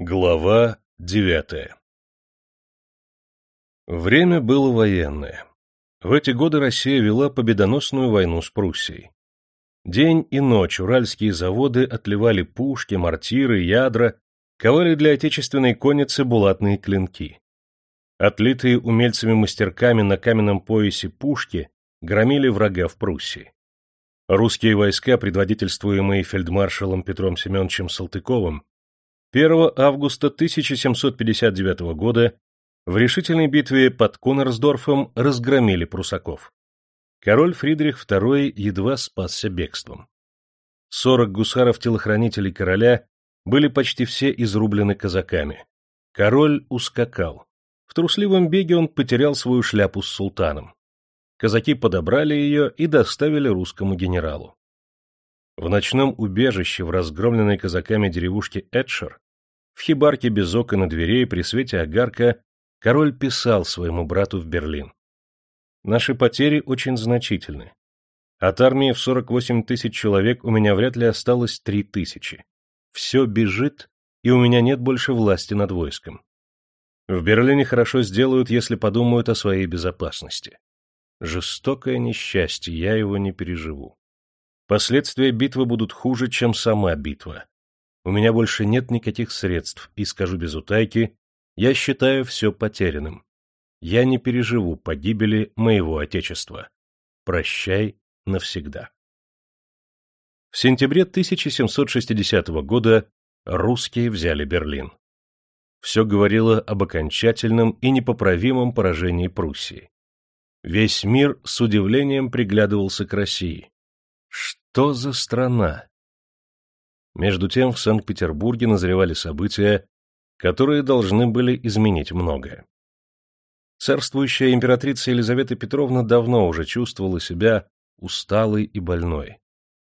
Глава девятая Время было военное. В эти годы Россия вела победоносную войну с Пруссией. День и ночь уральские заводы отливали пушки, мортиры, ядра, ковали для отечественной конницы булатные клинки. Отлитые умельцами-мастерками на каменном поясе пушки громили врага в Пруссии. Русские войска, предводительствуемые фельдмаршалом Петром Семеновичем Салтыковым, 1 августа 1759 года в решительной битве под Конорсдорфом разгромили прусаков. Король Фридрих II едва спасся бегством. Сорок гусаров-телохранителей короля были почти все изрублены казаками. Король ускакал. В трусливом беге он потерял свою шляпу с султаном. Казаки подобрали ее и доставили русскому генералу. В ночном убежище в разгромленной казаками деревушке Эдшер, в хибарке без окон и дверей при свете огарка, король писал своему брату в Берлин. Наши потери очень значительны. От армии в 48 тысяч человек у меня вряд ли осталось 3 тысячи. Все бежит, и у меня нет больше власти над войском. В Берлине хорошо сделают, если подумают о своей безопасности. Жестокое несчастье, я его не переживу. Последствия битвы будут хуже, чем сама битва. У меня больше нет никаких средств, и скажу без утайки, я считаю все потерянным. Я не переживу погибели моего Отечества. Прощай навсегда. В сентябре 1760 года русские взяли Берлин. Все говорило об окончательном и непоправимом поражении Пруссии. Весь мир с удивлением приглядывался к России. Что за страна? Между тем в Санкт-Петербурге назревали события, которые должны были изменить многое. Царствующая императрица Елизавета Петровна давно уже чувствовала себя усталой и больной.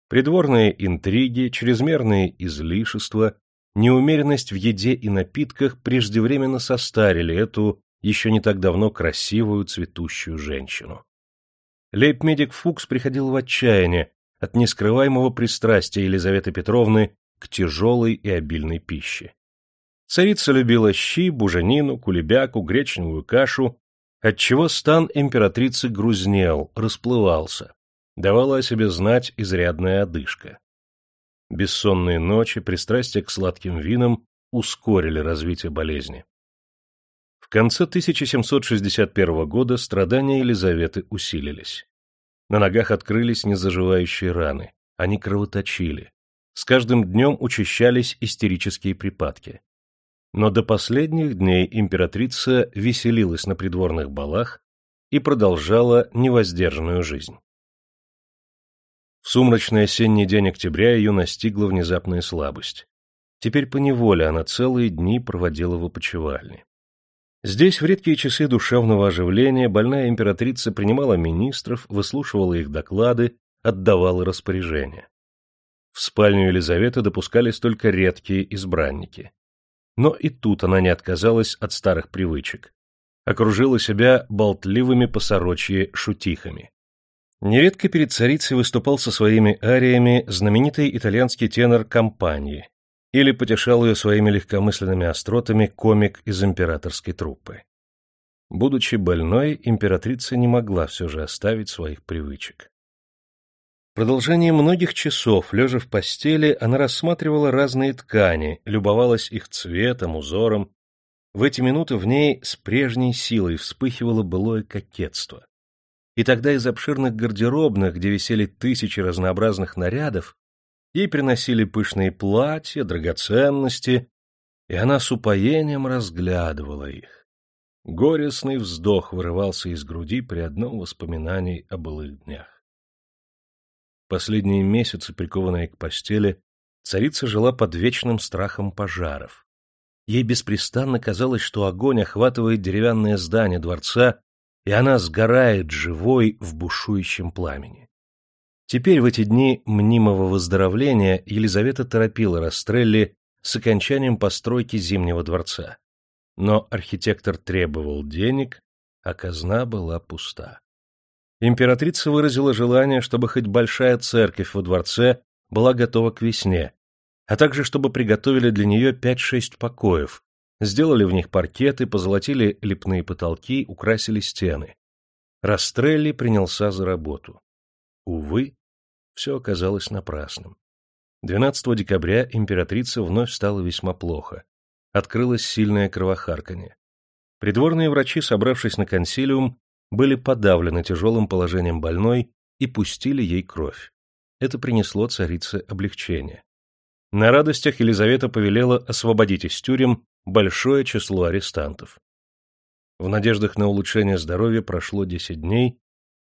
Придворные интриги, чрезмерные излишества, неумеренность в еде и напитках преждевременно состарили эту еще не так давно красивую цветущую женщину. Лейб-медик Фукс приходил в отчаяние от нескрываемого пристрастия Елизаветы Петровны к тяжелой и обильной пище. Царица любила щи, буженину, кулебяку, гречневую кашу, отчего стан императрицы грузнел, расплывался, давала о себе знать изрядная одышка. Бессонные ночи, пристрастие к сладким винам ускорили развитие болезни. В конце 1761 года страдания Елизаветы усилились. На ногах открылись незаживающие раны, они кровоточили. С каждым днем учащались истерические припадки. Но до последних дней императрица веселилась на придворных балах и продолжала невоздержанную жизнь. В сумрачный осенний день октября ее настигла внезапная слабость. Теперь поневоле она целые дни проводила в опочивальне. Здесь в редкие часы душевного оживления больная императрица принимала министров, выслушивала их доклады, отдавала распоряжения. В спальню Елизаветы допускались только редкие избранники. Но и тут она не отказалась от старых привычек. Окружила себя болтливыми посорочье шутихами. Нередко перед царицей выступал со своими ариями знаменитый итальянский тенор Компании, или потешал ее своими легкомысленными остротами комик из императорской труппы. Будучи больной, императрица не могла все же оставить своих привычек. В продолжении многих часов, лежа в постели, она рассматривала разные ткани, любовалась их цветом, узором. В эти минуты в ней с прежней силой вспыхивало былое кокетство. И тогда из обширных гардеробных, где висели тысячи разнообразных нарядов, Ей приносили пышные платья, драгоценности, и она с упоением разглядывала их. Горестный вздох вырывался из груди при одном воспоминании о былых днях. Последние месяцы, прикованная к постели, царица жила под вечным страхом пожаров. Ей беспрестанно казалось, что огонь охватывает деревянное здание дворца, и она сгорает живой в бушующем пламени. Теперь в эти дни мнимого выздоровления Елизавета торопила Растрелли с окончанием постройки Зимнего дворца. Но архитектор требовал денег, а казна была пуста. Императрица выразила желание, чтобы хоть большая церковь во дворце была готова к весне, а также чтобы приготовили для нее пять-шесть покоев, сделали в них паркеты, позолотили лепные потолки, украсили стены. Растрелли принялся за работу. Увы, все оказалось напрасным. 12 декабря императрица вновь стала весьма плохо. Открылось сильное кровохарканье. Придворные врачи, собравшись на консилиум, были подавлены тяжелым положением больной и пустили ей кровь. Это принесло царице облегчение. На радостях Елизавета повелела освободить из тюрем большое число арестантов. В надеждах на улучшение здоровья прошло десять дней,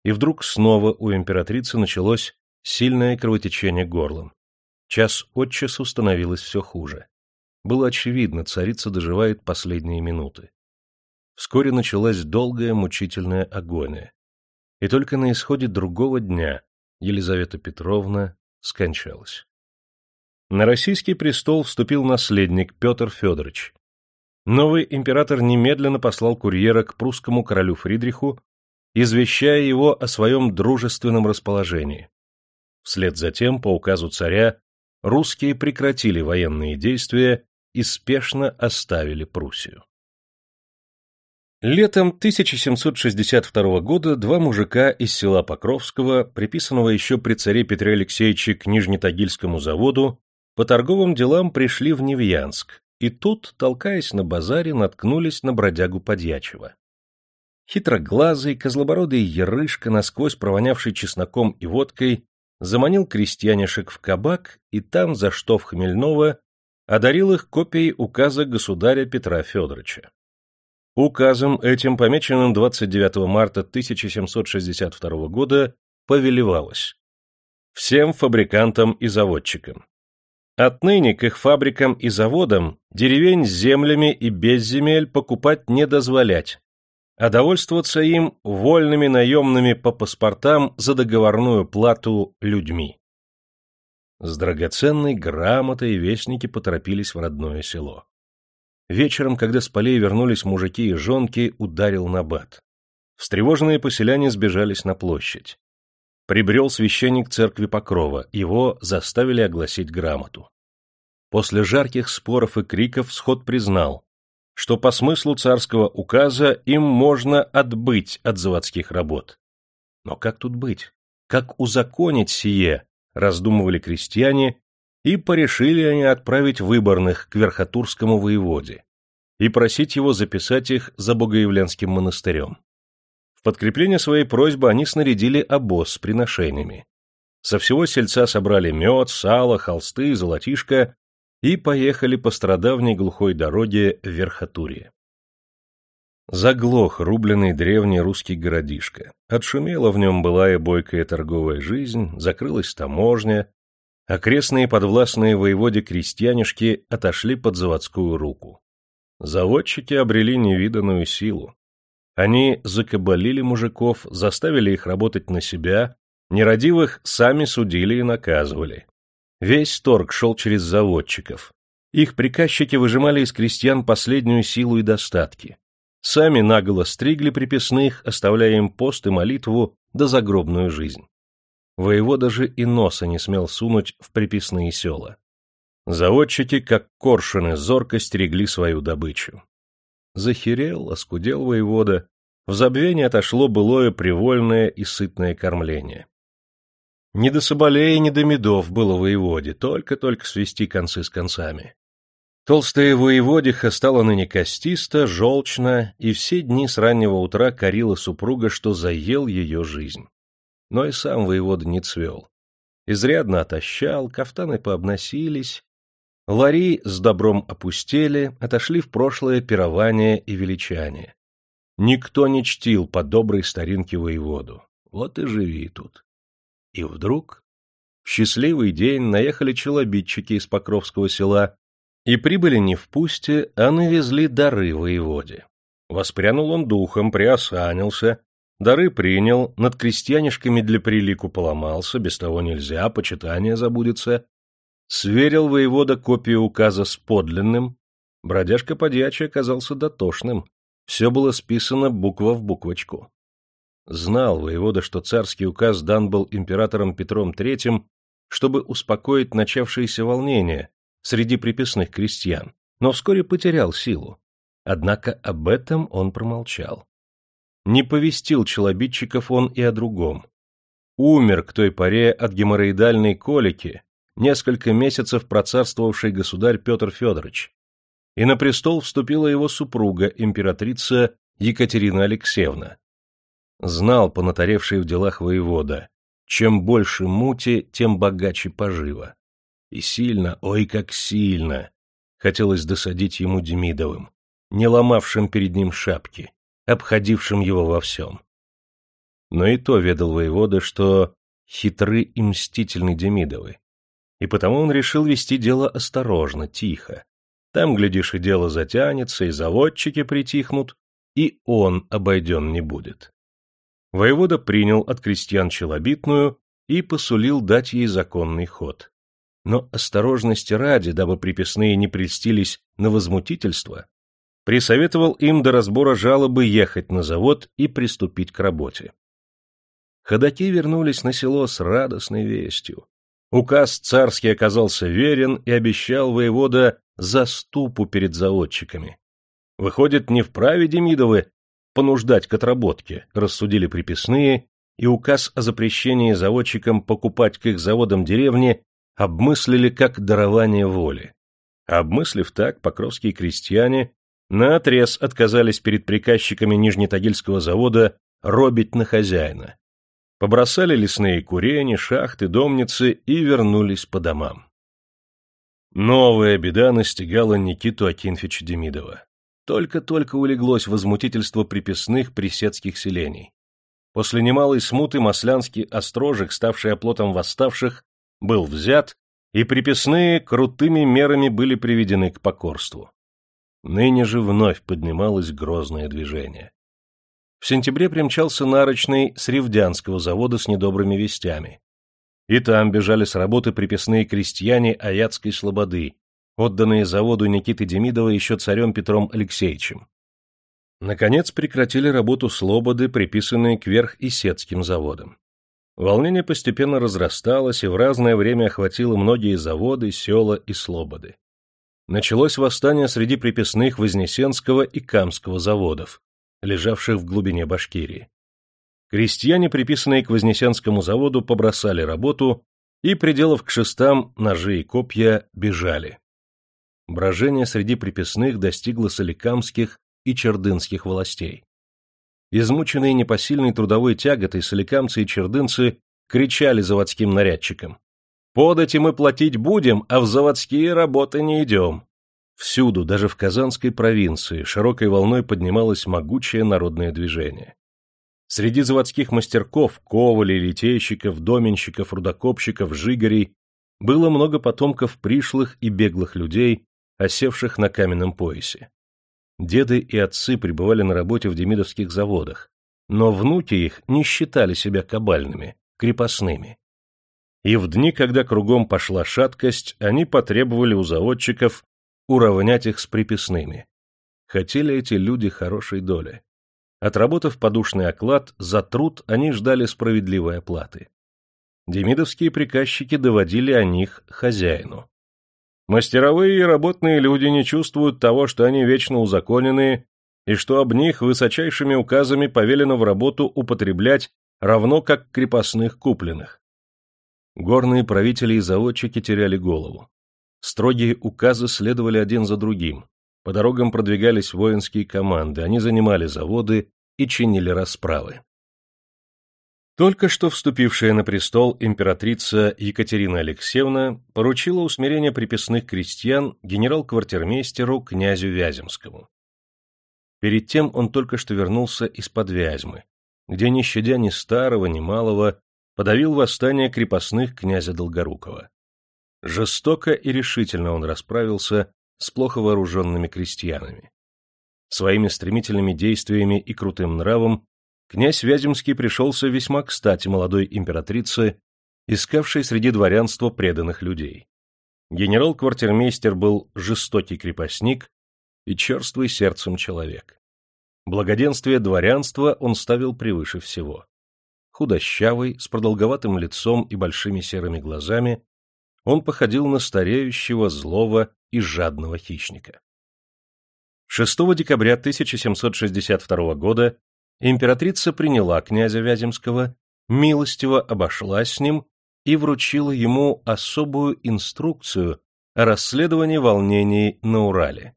и вдруг снова у императрицы началось сильное кровотечение горлом. Час от часу становилось все хуже. Было очевидно, царица доживает последние минуты. Вскоре началась долгая мучительная агония. И только на исходе другого дня Елизавета Петровна скончалась. На российский престол вступил наследник Петр Федорович. Новый император немедленно послал курьера к прусскому королю Фридриху, извещая его о своем дружественном расположении. Вслед за тем, по указу царя, русские прекратили военные действия и спешно оставили Пруссию. Летом 1762 года два мужика из села Покровского, приписанного еще при царе Петре Алексеевиче к Нижнетагильскому заводу, по торговым делам пришли в Невьянск, и тут, толкаясь на базаре, наткнулись на бродягу Подьячева. Хитроглазый, козлобородый ярышка, насквозь провонявший чесноком и водкой, заманил крестьянишек в кабак и там, за штоф хмельного, одарил их копией указа государя Петра Федоровича. Указом этим, помеченным 29 марта 1762 года, повелевалось всем фабрикантам и заводчикам. Отныне к их фабрикам и заводам деревень с землями и без земель покупать не дозволять, а довольствоваться им вольными наемными по паспортам за договорную плату людьми. С драгоценной грамотой вестники поторопились в родное село. Вечером, когда с полей вернулись мужики и жонки, ударил набат. Встревоженные поселяне сбежались на площадь. Прибрел священник церкви Покрова, его заставили огласить грамоту. После жарких споров и криков сход признал, что по смыслу царского указа им можно отбыть от заводских работ. Но как тут быть? Как узаконить сие, раздумывали крестьяне, и порешили они отправить выборных к Верхотурскому воеводе и просить его записать их за Богоявленским монастырем. В подкрепление своей просьбы они снарядили обоз с приношениями. Со всего сельца собрали мед, сало, холсты, золотишко и поехали по страдавней глухой дороге в Верхотурье. Заглох рубленный древний русский городишко. Отшумела в нем былая бойкая торговая жизнь, закрылась таможня, Окрестные подвластные воеводе крестьянишки отошли под заводскую руку. Заводчики обрели невиданную силу. Они закабалили мужиков, заставили их работать на себя, нерадивых сами судили и наказывали. Весь торг шел через заводчиков. Их приказчики выжимали из крестьян последнюю силу и достатки. Сами наголо стригли приписных, оставляя им пост и молитву да загробную жизнь. Воевода же и носа не смел сунуть в приписные села. Заводчики, как коршуны, зорко стерегли свою добычу. Захерел, оскудел воевода, в забвение отошло былое привольное и сытное кормление. Не до соболей, не до медов было воеводе, только-только свести концы с концами. Толстая воеводиха стала ныне костиста, желчна, и все дни с раннего утра корила супруга, что заел ее жизнь но и сам воевода не цвел. Изрядно отощал, кафтаны пообносились, лари с добром опустели, отошли в прошлое пирование и величание. Никто не чтил по доброй старинке воеводу. Вот и живи тут. И вдруг в счастливый день наехали челобитчики из Покровского села и прибыли не в пусте, а навезли дары воеводе. Воспрянул он духом, приосанился, Дары принял, над крестьянишками для прилику поломался, без того нельзя, почитание забудется. Сверил воевода копию указа с подлинным. Бродяжка подьячий оказался дотошным. Все было списано буква в буквочку. Знал воевода, что царский указ дан был императором Петром III, чтобы успокоить начавшиеся волнения, среди приписных крестьян, но вскоре потерял силу. Однако об этом он промолчал. Не повестил челобитчиков он и о другом. Умер к той поре от геморроидальной колики несколько месяцев процарствовавший государь Петр Федорович, и на престол вступила его супруга, императрица Екатерина Алексеевна. Знал понатаревший в делах воевода, чем больше мути, тем богаче пожива. И сильно, ой, как сильно, хотелось досадить ему Демидовым, не ломавшим перед ним шапки, обходившим его во всем. Но и то ведал воевода, что хитры и мстительны Демидовы, и потому он решил вести дело осторожно, тихо. Там, глядишь, и дело затянется, и заводчики притихнут, и он обойден не будет. Воевода принял от крестьян челобитную и посулил дать ей законный ход. Но осторожности ради, дабы приписные не прельстились на возмутительство, присоветовал им до разбора жалобы ехать на завод и приступить к работе. Ходаки вернулись на село с радостной вестью. Указ царский оказался верен и обещал воевода заступу перед заводчиками. Выходит, не вправе Демидовы понуждать к отработке, рассудили приписные, и указ о запрещении заводчикам покупать к их заводам деревни обмыслили как дарование воли. Обмыслив так, покровские крестьяне наотрез отказались перед приказчиками Нижнетагильского завода робить на хозяина побросали лесные курени, шахты, домницы и вернулись по домам. Новая беда настигала Никиту Акинфича Демидова. Только-только улеглось возмутительство приписных присетских селений. После немалой смуты Маслянский острожек, ставший оплотом восставших, был взят, и приписные крутыми мерами были приведены к покорству. Ныне же вновь поднималось грозное движение. В сентябре примчался нарочный с Ревдянского завода с недобрыми вестями. И там бежали с работы приписные крестьяне Аятской слободы, отданные заводу Никиты Демидова еще царем Петром Алексеевичем. Наконец прекратили работу слободы, приписанные к Верх-Исетским заводам. Волнение постепенно разрасталось и в разное время охватило многие заводы, села и слободы. Началось восстание среди приписных Вознесенского и Камского заводов, лежавших в глубине Башкирии. Крестьяне, приписанные к Вознесенскому заводу, побросали работу и, приделав к шестам ножи и копья, бежали. Брожение среди приписных достигло соликамских и чердынских властей. Измученные непосильной трудовой тяготой соликамцы и чердынцы кричали заводским нарядчикам. «Подать мы платить будем, а в заводские работы не идем. Всюду, даже в Казанской провинции, широкой волной поднималось могучее народное движение. Среди заводских мастерков, ковалей, литейщиков, доменщиков, рудокопщиков, жигарей было много потомков пришлых и беглых людей, осевших на каменном поясе. Деды и отцы пребывали на работе в демидовских заводах, но внуки их не считали себя кабальными, крепостными. И в дни, когда кругом пошла шаткость, они потребовали у заводчиков уравнять их с приписными. Хотели эти люди хорошей доли. Отработав подушный оклад, за труд они ждали справедливой оплаты. Демидовские приказчики доводили о них хозяину. Мастеровые и работные люди не чувствуют того, что они вечно узаконенные, и что об них высочайшими указами повелено в работу употреблять равно как крепостных купленных. Горные правители и заводчики теряли голову. Строгие указы следовали один за другим. По дорогам продвигались воинские команды, они занимали заводы и чинили расправы. Только что вступившая на престол императрица Екатерина Алексеевна поручила усмирение приписных крестьян генерал-квартирмейстеру князю Вяземскому. Перед тем он только что вернулся из-под Вязьмы, где, не щадя ни старого, ни малого, подавил восстание крепостных князя Долгорукова. Жестоко и решительно он расправился с плохо вооруженными крестьянами. Своими стремительными действиями и крутым нравом князь Вяземский пришелся весьма кстати молодой императрице, искавшей среди дворянства преданных людей. Генерал-квартирмейстер был жестокий крепостник и черствый сердцем человек. Благоденствие дворянства он ставил превыше всего. Худощавый, с продолговатым лицом и большими серыми глазами, он походил на стареющего, злого и жадного хищника. 6 декабря 1762 года императрица приняла князя Вяземского, милостиво обошлась с ним и вручила ему особую инструкцию о расследовании волнений на Урале.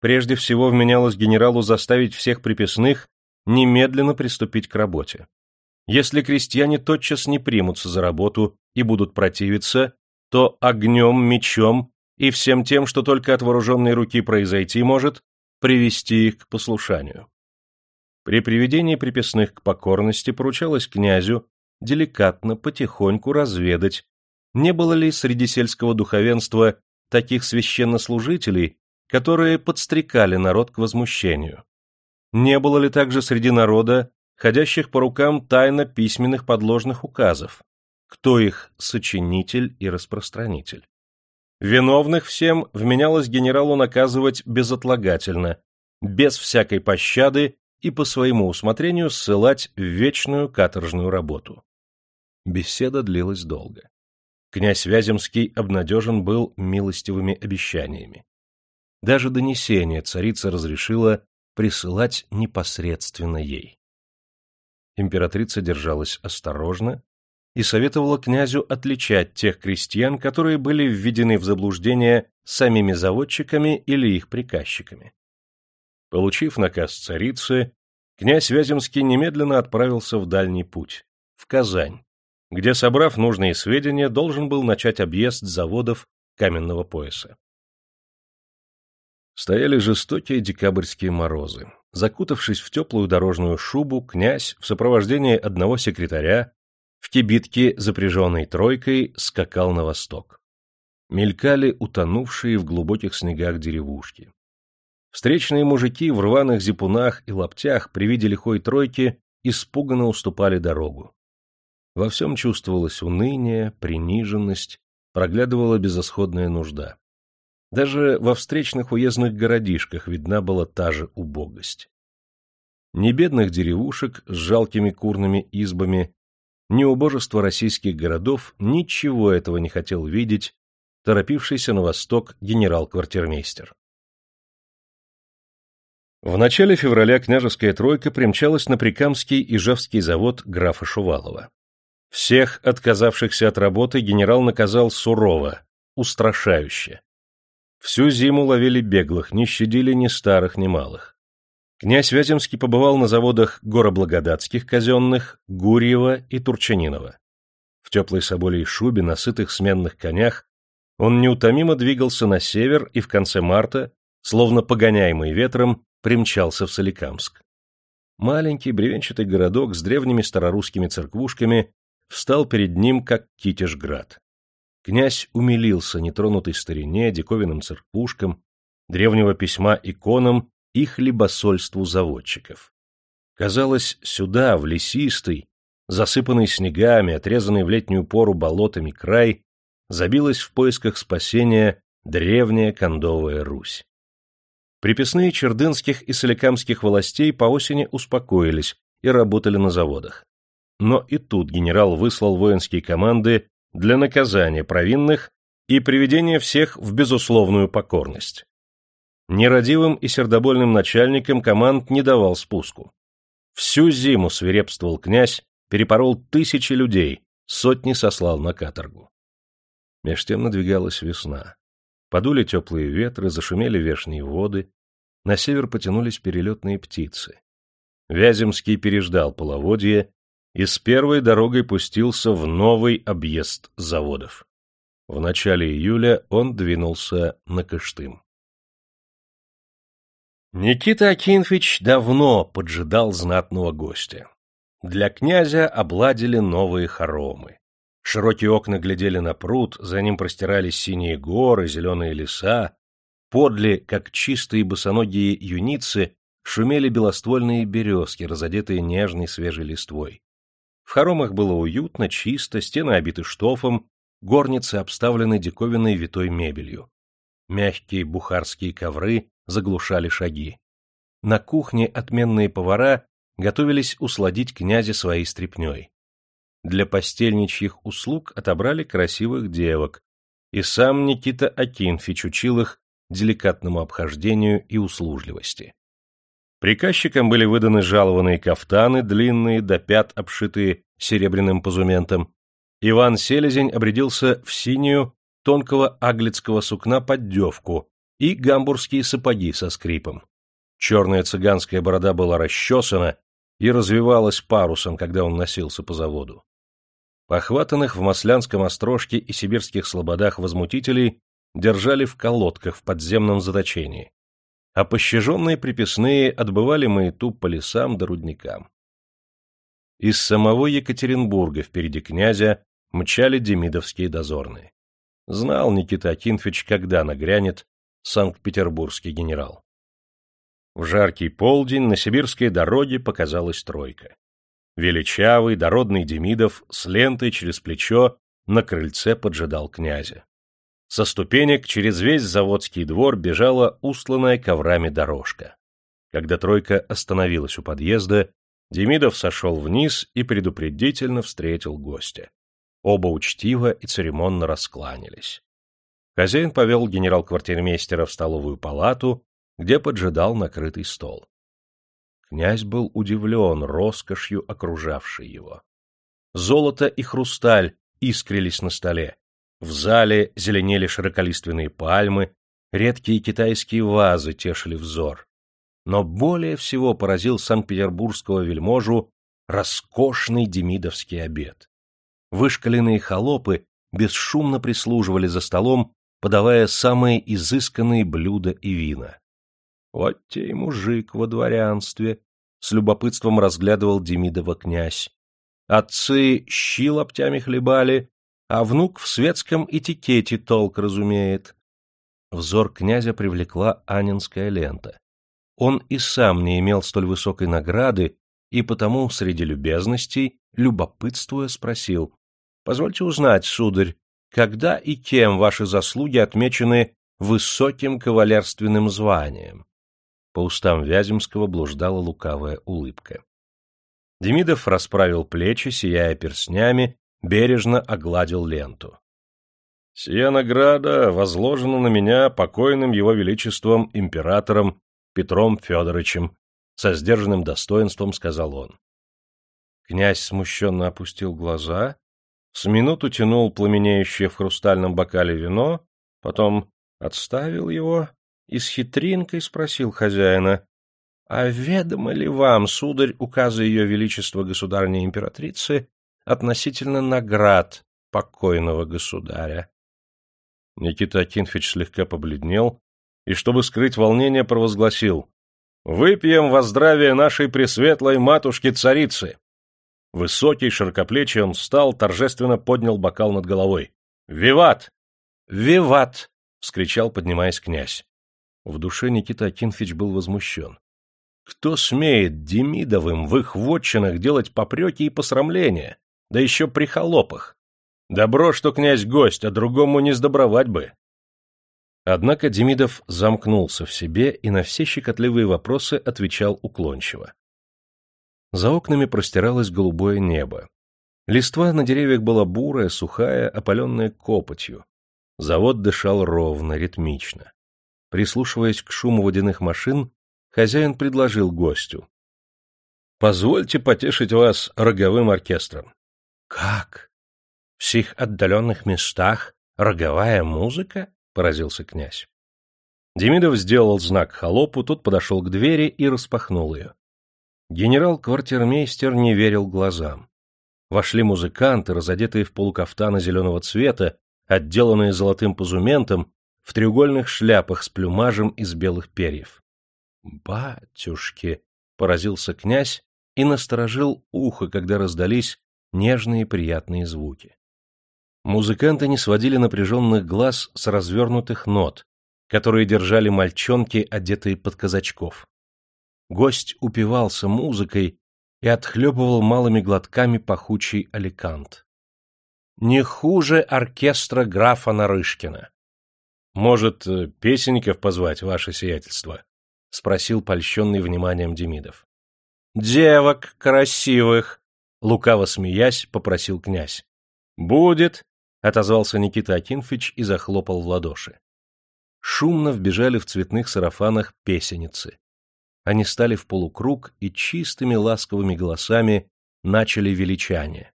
Прежде всего вменялось генералу заставить всех приписных немедленно приступить к работе. Если крестьяне тотчас не примутся за работу и будут противиться, то огнем, мечом и всем тем, что только от вооруженной руки произойти может, привести их к послушанию. При приведении приписных к покорности поручалось князю деликатно, потихоньку разведать, не было ли среди сельского духовенства таких священнослужителей, которые подстрекали народ к возмущению. Не было ли также среди народа, ходящих по рукам тайно письменных подложных указов, кто их сочинитель и распространитель. Виновных всем вменялось генералу наказывать безотлагательно, без всякой пощады и по своему усмотрению ссылать в вечную каторжную работу. Беседа длилась долго. Князь Вяземский обнадежен был милостивыми обещаниями. Даже донесение царица разрешила присылать непосредственно ей. Императрица держалась осторожно и советовала князю отличать тех крестьян, которые были введены в заблуждение самими заводчиками или их приказчиками. Получив наказ царицы, князь Вяземский немедленно отправился в дальний путь, в Казань, где, собрав нужные сведения, должен был начать объезд заводов каменного пояса. Стояли жестокие декабрьские морозы. Закутавшись в теплую дорожную шубу, князь в сопровождении одного секретаря в кибитке, запряженной тройкой, скакал на восток. Мелькали утонувшие в глубоких снегах деревушки. Встречные мужики в рваных зипунах и лаптях при виде лихой тройки испуганно уступали дорогу. Во всем чувствовалось уныние, приниженность, проглядывала безысходная нужда. Даже во встречных уездных городишках видна была та же убогость. Ни бедных деревушек с жалкими курными избами, ни убожества российских городов ничего этого не хотел видеть торопившийся на восток генерал-квартирмейстер. В начале февраля княжеская тройка примчалась на Прикамский Ижевский завод графа Шувалова. Всех отказавшихся от работы генерал наказал сурово, устрашающе. Всю зиму ловили беглых, не щадили ни старых, ни малых. Князь Вяземский побывал на заводах Гороблагодатских казенных, Гурьева и Турчанинова. В теплой соболей шубе, на сытых сменных конях, он неутомимо двигался на север и в конце марта, словно погоняемый ветром, примчался в Соликамск. Маленький бревенчатый городок с древними старорусскими церквушками встал перед ним, как Китежград. Князь умилился нетронутой старине, диковинным церквушкам, древнего письма иконам и хлебосольству заводчиков. Казалось, сюда, в лесистый, засыпанный снегами, отрезанный в летнюю пору болотами край, забилась в поисках спасения древняя кондовая Русь. Приписные чердынских и соликамских властей по осени успокоились и работали на заводах. Но и тут генерал выслал воинские команды для наказания провинных и приведения всех в безусловную покорность. Нерадивым и сердобольным начальникам команд не давал спуску. Всю зиму свирепствовал князь, перепорол тысячи людей, сотни сослал на каторгу. Меж тем надвигалась весна. Подули теплые ветры, зашумели вешние воды, на север потянулись перелетные птицы. Вяземский переждал половодье и с первой дорогой пустился в новый объезд заводов. В начале июля он двинулся на Кыштым. Никита Акинфич давно поджидал знатного гостя. Для князя обладили новые хоромы. Широкие окна глядели на пруд, за ним простирались синие горы, зеленые леса. Подле, как чистые босоногие юницы, шумели белоствольные березки, разодетые нежной свежей листвой. В хоромах было уютно, чисто, стены обиты штофом, горницы обставлены диковинной витой мебелью. Мягкие бухарские ковры заглушали шаги. На кухне отменные повара готовились усладить князя своей стряпней. Для постельничьих услуг отобрали красивых девок, и сам Никита Акинфич учил их деликатному обхождению и услужливости. Приказчикам были выданы жалованные кафтаны, длинные, до пят обшитые серебряным позументом. Иван Селезень обрядился в синюю, тонкого аглицкого сукна поддевку и гамбургские сапоги со скрипом. Черная цыганская борода была расчесана и развивалась парусом, когда он носился по заводу. Похватанных в Маслянском острожке и сибирских слободах возмутителей держали в колодках в подземном заточении, а пощаженные приписные отбывали маяту по лесам да рудникам. Из самого Екатеринбурга впереди князя мчали демидовские дозорные. Знал Никита Акинфич, когда нагрянет санкт-петербургский генерал. В жаркий полдень на сибирской дороге показалась тройка. Величавый, дородный Демидов с лентой через плечо на крыльце поджидал князя. Со ступенек через весь заводский двор бежала устланная коврами дорожка. Когда тройка остановилась у подъезда, Демидов сошел вниз и предупредительно встретил гостя. Оба учтиво и церемонно раскланялись. Хозяин повел генерал-квартирмейстера в столовую палату, где поджидал накрытый стол. Князь был удивлен роскошью, окружавшей его. Золото и хрусталь искрились на столе, в зале зеленели широколиственные пальмы, редкие китайские вазы тешили взор. Но более всего поразил Санкт-Петербургского вельможу роскошный демидовский обед. Вышкаленные холопы бесшумно прислуживали за столом, подавая самые изысканные блюда и вина. Вот те и мужик во дворянстве, — с любопытством разглядывал Демидова князь. Отцы щи лоптями хлебали, а внук в светском этикете толк разумеет. Взор князя привлекла анинская лента. Он и сам не имел столь высокой награды, и потому среди любезностей, любопытствуя, спросил, «Позвольте узнать, сударь, когда и кем ваши заслуги отмечены высоким кавалерственным званием?» По устам Вяземского блуждала лукавая улыбка. Демидов расправил плечи, сияя перстнями, бережно огладил ленту. «Сия награда возложена на меня покойным его величеством императором Петром Федоровичем», со сдержанным достоинством сказал он. Князь смущенно опустил глаза, с минуту тянул пламенеющее в хрустальном бокале вино, потом отставил его и с хитринкой спросил хозяина, «А ведомо ли вам, сударь, указы ее величества государни императрицы относительно наград покойного государя. Никита Акинфич слегка побледнел и, чтобы скрыть волнение, провозгласил «Выпьем во здравие нашей пресветлой матушки-царицы!» Высокий, широкоплечий он встал, торжественно поднял бокал над головой. «Виват!» «Виват!» — вскричал, поднимаясь князь. В душе Никита Акинфич был возмущен. Кто смеет Демидовым в их вотчинах делать попреки и посрамления? Да еще при холопах. Добро, что князь гость, а другому не сдобровать бы. Однако Демидов замкнулся в себе и на все щекотливые вопросы отвечал уклончиво. За окнами простиралось голубое небо. Листва на деревьях была бурая, сухая, опаленная копотью. Завод дышал ровно, ритмично. Прислушиваясь к шуму водяных машин, хозяин предложил гостю. — Позвольте потешить вас роговым оркестром. Как? В сих отдаленных местах роговая музыка? Поразился князь. Демидов сделал знак холопу, тот подошел к двери и распахнул ее. Генерал-квартирмейстер не верил глазам. Вошли музыканты, разодетые в полукафтаны зеленого цвета, отделанные золотым позументом, в треугольных шляпах с плюмажем из белых перьев. «Батюшки!» — поразился князь и насторожил ухо, когда раздались нежные приятные звуки. Музыканты не сводили напряженных глаз с развернутых нот, которые держали мальчонки, одетые под казачков. Гость упивался музыкой и отхлебывал малыми глотками пахучий аликант. Не хуже оркестра графа Нарышкина. — Может, э, песенников позвать, ваше сиятельство? — спросил польщенный вниманием Демидов. — Девок красивых, Лукаво смеясь, попросил князь. — Будет, отозвался Никита Акинфич и захлопал в ладоши. Шумно вбежали в цветных сарафанах песеницы. Они стали в полукруг и чистыми ласковыми голосами начали величание.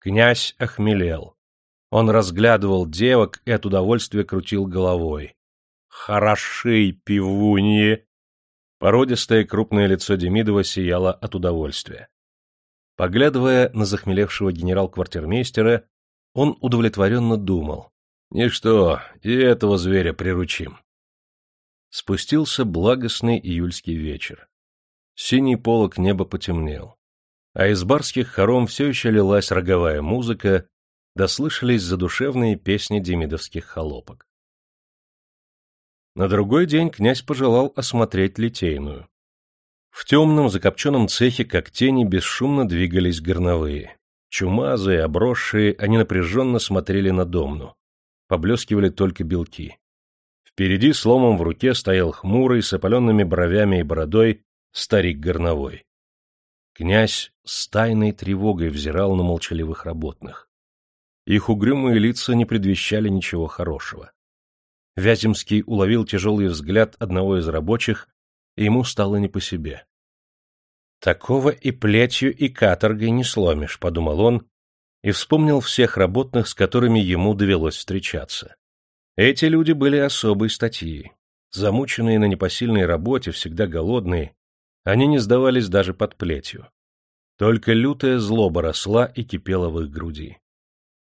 Князь охмелел. Он разглядывал девок и от удовольствия крутил головой. «Хороши, пивуньи!» Породистое крупное лицо Демидова сияло от удовольствия. Поглядывая на захмелевшего генерал-квартирмейстера, он удовлетворенно думал. «Ничто, и этого зверя приручим». Спустился благостный июльский вечер. Синий полог неба потемнел. А из барских хором все еще лилась роговая музыка, дослышались задушевные песни демидовских холопок. На другой день князь пожелал осмотреть Литейную. В темном закопченном цехе, как тени, бесшумно двигались горновые. Чумазые, обросшие, они напряженно смотрели на домну. Поблескивали только белки. Впереди с ломом в руке стоял хмурый, с опаленными бровями и бородой, старик горновой. Князь с тайной тревогой взирал на молчаливых работных. Их угрюмые лица не предвещали ничего хорошего. Вяземский уловил тяжелый взгляд одного из рабочих, ему стало не по себе. «Такого и плетью, и каторгой не сломишь», — подумал он, и вспомнил всех работных, с которыми ему довелось встречаться. Эти люди были особой статьи. Замученные на непосильной работе, всегда голодные, они не сдавались даже под плетью. Только лютая злоба росла и кипела в их груди.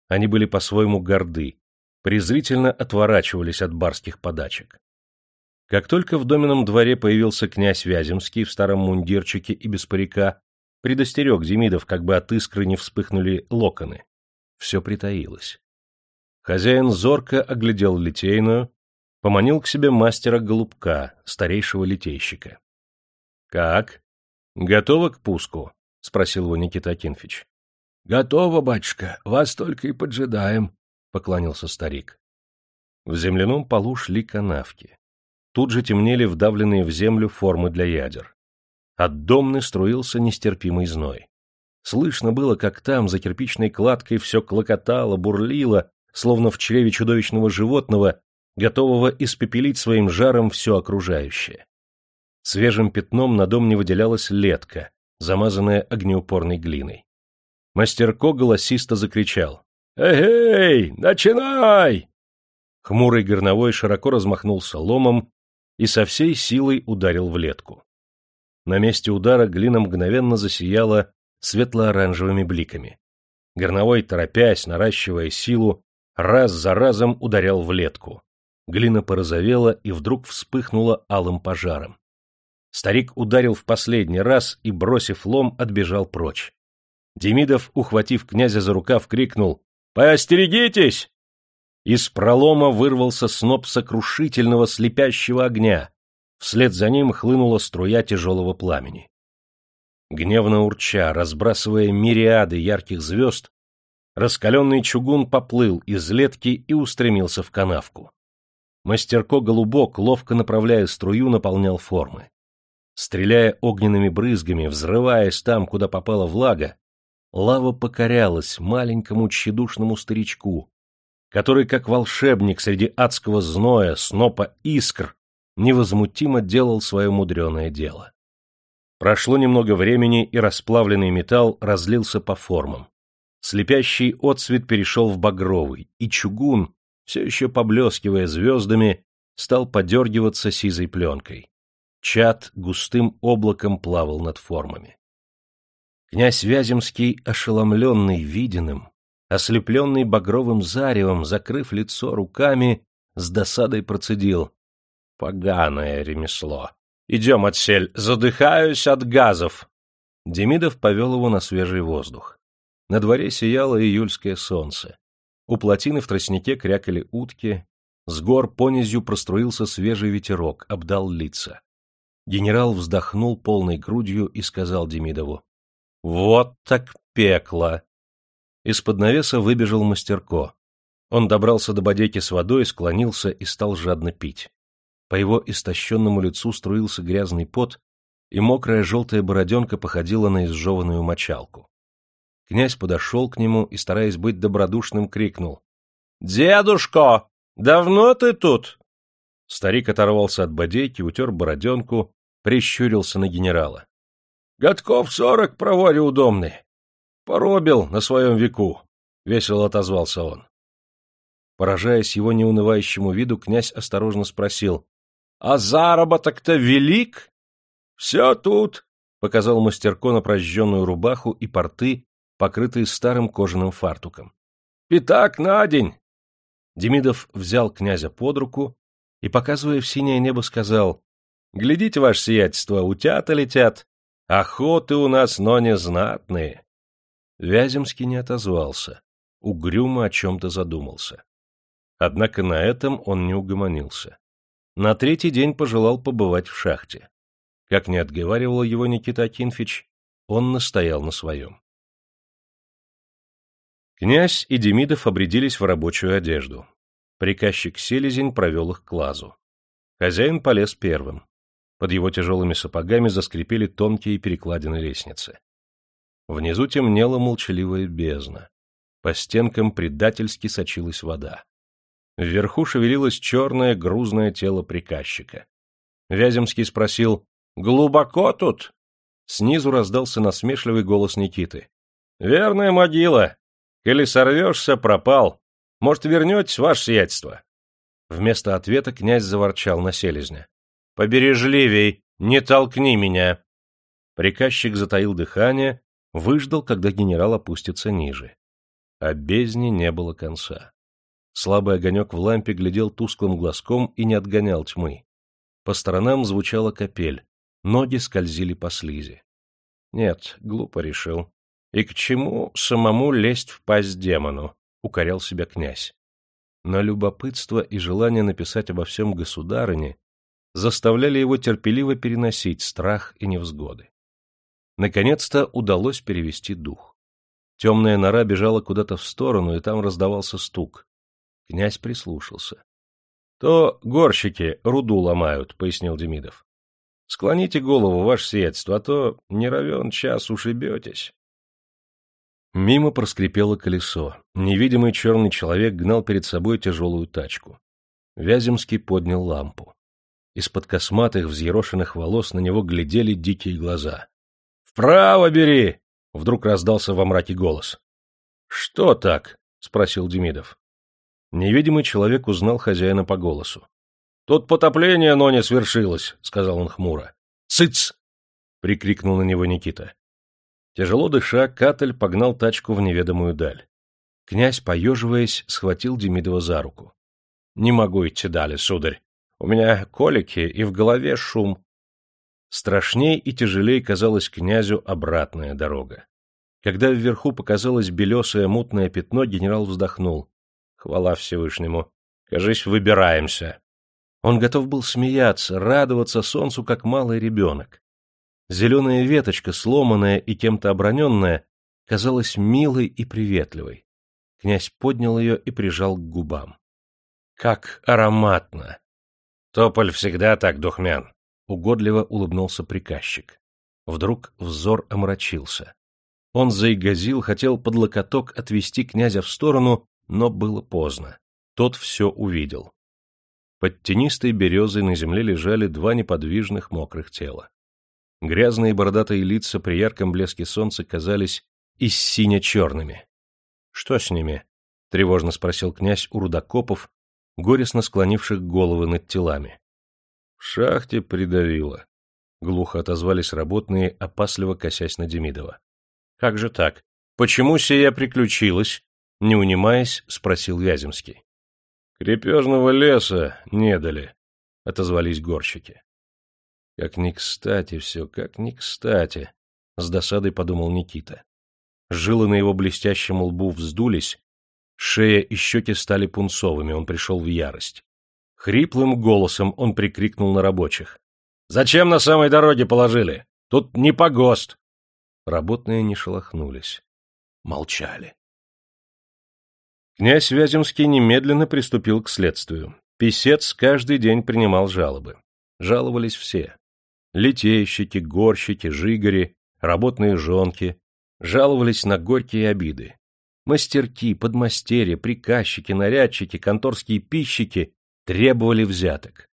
Они были по-своему горды, презрительно отворачивались от барских подачек. Как только в доменном дворе появился князь Вяземский в старом мундирчике и без парика, предостерег Демидов, как бы от искры не вспыхнули локоны. Все притаилось. Хозяин зорко оглядел литейную, поманил к себе мастера Голубка, старейшего литейщика. — Как? Готово к пуску? — спросил его Никита Акинфич. — Готово, батюшка, вас только и поджидаем, — поклонился старик. В земляном полу шли канавки. Тут же темнели вдавленные в землю формы для ядер. От домны струился нестерпимый зной. Слышно было, как там, за кирпичной кладкой, все клокотало, бурлило, словно в чреве чудовищного животного, готового испепелить своим жаром все окружающее. Свежим пятном на дом не выделялась летка, замазанная огнеупорной глиной. Мастерко голосисто закричал. «Эй, начинай!» Хмурый горновой широко размахнулся ломом и со всей силой ударил в летку. На месте удара глина мгновенно засияла светло-оранжевыми бликами. Горновой, торопясь, наращивая силу, раз за разом ударял в летку. Глина порозовела и вдруг вспыхнула алым пожаром. Старик ударил в последний раз и, бросив лом, отбежал прочь. Демидов, ухватив князя за рукав, крикнул «Поостерегитесь!» Из пролома вырвался сноп сокрушительного слепящего огня. Вслед за ним хлынула струя тяжелого пламени. Гневно урча, разбрасывая мириады ярких звезд, Раскаленный чугун поплыл из летки и устремился в канавку. Мастерко Голубок, ловко направляя струю, наполнял формы. Стреляя огненными брызгами, взрываясь там, куда попала влага, лава покорялась маленькому тщедушному старичку, который, как волшебник среди адского зноя, снопа искр, невозмутимо делал свое мудреное дело. Прошло немного времени, и расплавленный металл разлился по формам. Слепящий отсвет перешел в багровый, и чугун, все еще поблескивая звездами, стал подергиваться сизой пленкой. Чад густым облаком плавал над формами. Князь Вяземский, ошеломленный виденным, ослепленный багровым заревом, закрыв лицо руками, с досадой процедил. «Поганое ремесло! Идем, отсель, задыхаюсь от газов!» Демидов повел его на свежий воздух. На дворе сияло июльское солнце. У плотины в тростнике крякали утки, с гор понизью проструился свежий ветерок, обдал лица. Генерал вздохнул полной грудью и сказал Демидову. — Вот так пекло! Из-под навеса выбежал мастерко. Он добрался до бодейки с водой, склонился и стал жадно пить. По его истощенному лицу струился грязный пот, и мокрая желтая бороденка походила на изжеванную мочалку. Князь подошел к нему и, стараясь быть добродушным, крикнул. Дедушка, давно ты тут? Старик оторвался от бодейки, утер бороденку, прищурился на генерала. — Годков сорок проворе удобный. Поробил на своем веку, — весело отозвался он. Поражаясь его неунывающему виду, князь осторожно спросил. — А заработок-то велик? — Все тут, — показал мастерко на прожженную рубаху и порты, покрытые старым кожаным фартуком. — Пятак на день! Демидов взял князя под руку и, показывая в синее небо, сказал, — Глядите, ваше сиятельство, утята летят, охоты у нас, но не знатные. Вяземский не отозвался, угрюмо о чем-то задумался. Однако на этом он не угомонился. На третий день пожелал побывать в шахте. Как не отговаривал его Никита Акинфич, он настоял на своем. Князь и Демидов обрядились в рабочую одежду. Приказчик Селезень провел их к лазу. Хозяин полез первым. Под его тяжелыми сапогами заскрипели тонкие перекладины лестницы. Внизу темнела молчаливая бездна. По стенкам предательски сочилась вода. Вверху шевелилось черное грузное тело приказчика. Вяземский спросил «Глубоко тут?» Снизу раздался насмешливый голос Никиты. «Верная могила. Или сорвешься, пропал. Может, вернетесь, ваше сиятельство? Вместо ответа князь заворчал на селезня. — Побережливей, не толкни меня! Приказчик затаил дыхание, выждал, когда генерал опустится ниже. А бездне не было конца. Слабый огонек в лампе глядел тусклым глазком и не отгонял тьмы. По сторонам звучала капель, ноги скользили по слизи. Нет, глупо решил. И к чему самому лезть в пасть демону? — укорял себя князь. Но любопытство и желание написать обо всем государыне заставляли его терпеливо переносить страх и невзгоды. Наконец-то удалось перевести дух. Темная нора бежала куда-то в сторону, и там раздавался стук. Князь прислушался. — То горщики руду ломают, — пояснил Демидов. — Склоните голову, ваше сиятельство, а то не равен час ушибетесь. Мимо проскрипело колесо. Невидимый черный человек гнал перед собой тяжелую тачку. Вяземский поднял лампу. Из-под косматых, взъерошенных волос на него глядели дикие глаза. — Вправо бери! — вдруг раздался во мраке голос. — Что так? — спросил Демидов. Невидимый человек узнал хозяина по голосу. — Тут потопление, но не свершилось, — сказал он хмуро. — Цыц! — прикрикнул на него Никита. Тяжело дыша, Катель погнал тачку в неведомую даль. Князь, поеживаясь, схватил Демидова за руку. — Не могу идти далее, сударь. У меня колики и в голове шум. Страшней и тяжелей казалась князю обратная дорога. Когда вверху показалось белесое мутное пятно, генерал вздохнул. Хвала Всевышнему. Кажись, выбираемся. Он готов был смеяться, радоваться солнцу, как малый ребенок. Зеленая веточка, сломанная и кем-то оброненная, казалась милой и приветливой. Князь поднял ее и прижал к губам. Как ароматно! Тополь всегда так духмян. Угодливо улыбнулся приказчик. Вдруг взор омрачился. Он заигазил, хотел под локоток отвести князя в сторону, но было поздно. Тот все увидел. Под тенистой березой на земле лежали два неподвижных мокрых тела. Грязные бородатые лица при ярком блеске солнца казались и сине-черными. — Что с ними? — тревожно спросил князь у рудокопов, горестно склонивших головы над телами. — Шахте придавило. Глухо отозвались работные, опасливо косясь на Демидова. — Как же так? Почему сия приключилась? — не унимаясь, спросил Вяземский. — Крепежного леса не дали, — отозвались горщики. Как не кстати все, как не кстати, — с досадой подумал Никита. Жилы на его блестящем лбу вздулись, шея и щеки стали пунцовыми, он пришел в ярость. Хриплым голосом он прикрикнул на рабочих. — Зачем на самой дороге положили? Тут не погост! Работные не шелохнулись. Молчали. Князь Вяземский немедленно приступил к следствию. Песец каждый день принимал жалобы. Жаловались все литейщики, горщики, жигари, работные жонки жаловались на горькие обиды. Мастерки, подмастерья, приказчики, нарядчики, конторские пищики требовали взяток.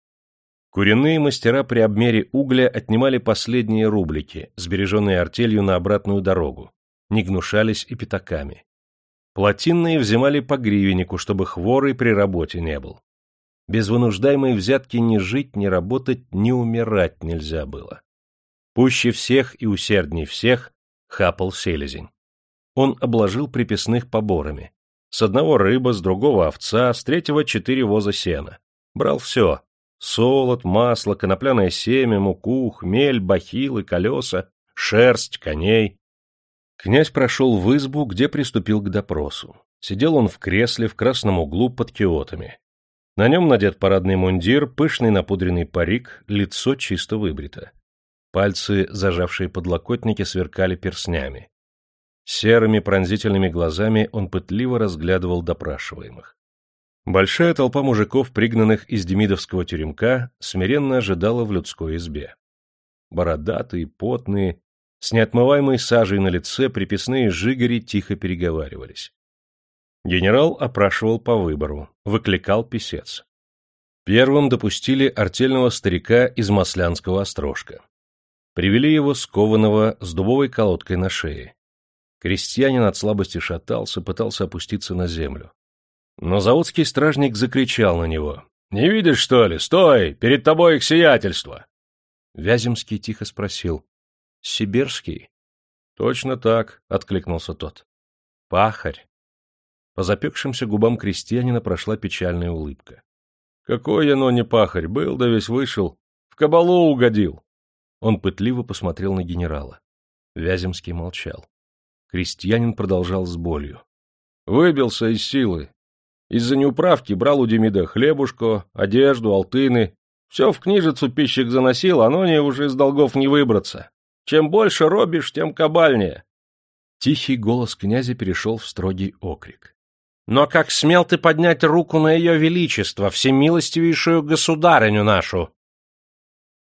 Куренные мастера при обмере угля отнимали последние рублики, сбереженные артелью на обратную дорогу, не гнушались и пятаками. Плотинные взимали по гривеннику, чтобы хворый при работе не был. Без вынуждаемой взятки ни жить, ни работать, ни умирать нельзя было. Пуще всех и усердней всех хапал селезень. Он обложил приписных поборами. С одного рыба, с другого овца, с третьего четыре воза сена. Брал все — солод, масло, конопляное семя, муку, хмель, бахилы, колеса, шерсть, коней. Князь прошел в избу, где приступил к допросу. Сидел он в кресле в красном углу под киотами. На нем надет парадный мундир, пышный напудренный парик, лицо чисто выбрито. Пальцы, зажавшие подлокотники, сверкали перснями. Серыми пронзительными глазами он пытливо разглядывал допрашиваемых. Большая толпа мужиков, пригнанных из демидовского тюремка, смиренно ожидала в людской избе. Бородатые, потные, с неотмываемой сажей на лице приписные жигари тихо переговаривались. Генерал опрашивал по выбору, выкликал писец. Первым допустили артельного старика из Маслянского острожка. Привели его скованного с дубовой колодкой на шее. Крестьянин от слабости шатался, пытался опуститься на землю. Но заводский стражник закричал на него. — Не видишь, что ли? Стой! Перед тобой их сиятельство! Вяземский тихо спросил. — Сибирский? — Точно так, — откликнулся тот. — Пахарь. По запекшимся губам крестьянина прошла печальная улыбка. — Какой оно не пахарь, был да весь вышел, в кабалу угодил. Он пытливо посмотрел на генерала. Вяземский молчал. Крестьянин продолжал с болью. Выбился из силы. Из-за неуправки брал у Демида хлебушко, одежду, алтыны. Все в книжицу пищик заносил, а но не уже из долгов не выбраться. Чем больше робишь, тем кабальнее. Тихий голос князя перешел в строгий окрик. Но как смел ты поднять руку на ее величество, всемилостивейшую государыню нашу?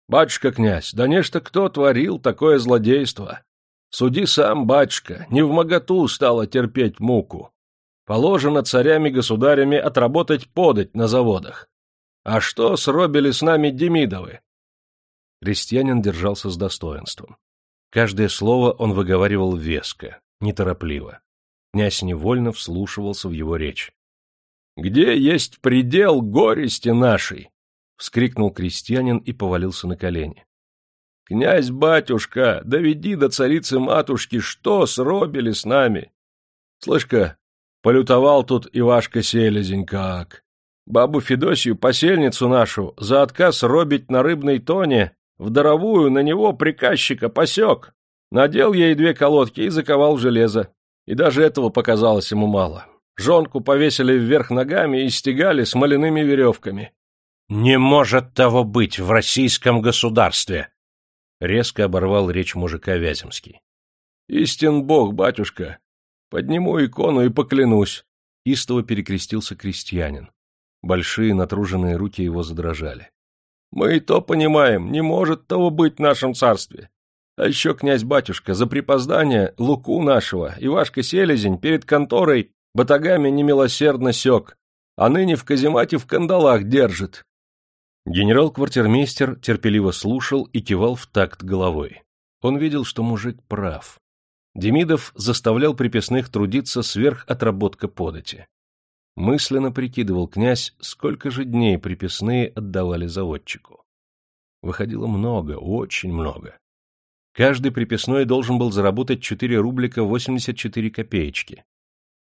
Батюшка князь, да нечто кто творил такое злодейство? Суди сам, батюшка, не в моготу стало терпеть муку. Положено царями-государями отработать подать на заводах. А что сробили с нами Демидовы? Крестьянин держался с достоинством. Каждое слово он выговаривал веско, неторопливо. Князь невольно вслушивался в его речь. «Где есть предел горести нашей?» — вскрикнул крестьянин и повалился на колени. Князь-батюшка, доведи до царицы-матушки, что сробили с нами. Слышь-ка, полютовал тут Ивашка Селезень как. Бабу Федосию, посельницу нашу, за отказ робить на рыбной тоне, в даровую на него приказчика посек. Надел ей две колодки и заковал железо. И даже этого показалось ему мало. Жонку повесили вверх ногами и стегали смоляными веревками. — Не может того быть в российском государстве! Резко оборвал речь мужика Вяземский. «Истин Бог, батюшка! Подниму икону и поклянусь!» Истово перекрестился крестьянин. Большие натруженные руки его задрожали. «Мы и то понимаем, не может того быть в нашем царстве. А еще, князь-батюшка, за припоздание луку нашего Ивашка Селезень перед конторой батагами немилосердно сек, а ныне в каземате в кандалах держит. Генерал-квартирмейстер терпеливо слушал и кивал в такт головой. Он видел, что мужик прав. Демидов заставлял приписных трудиться сверх отработка подати. Мысленно прикидывал князь, сколько же дней приписные отдавали заводчику. Выходило много, очень много. Каждый приписной должен был заработать 4 рублика 84 копеечки.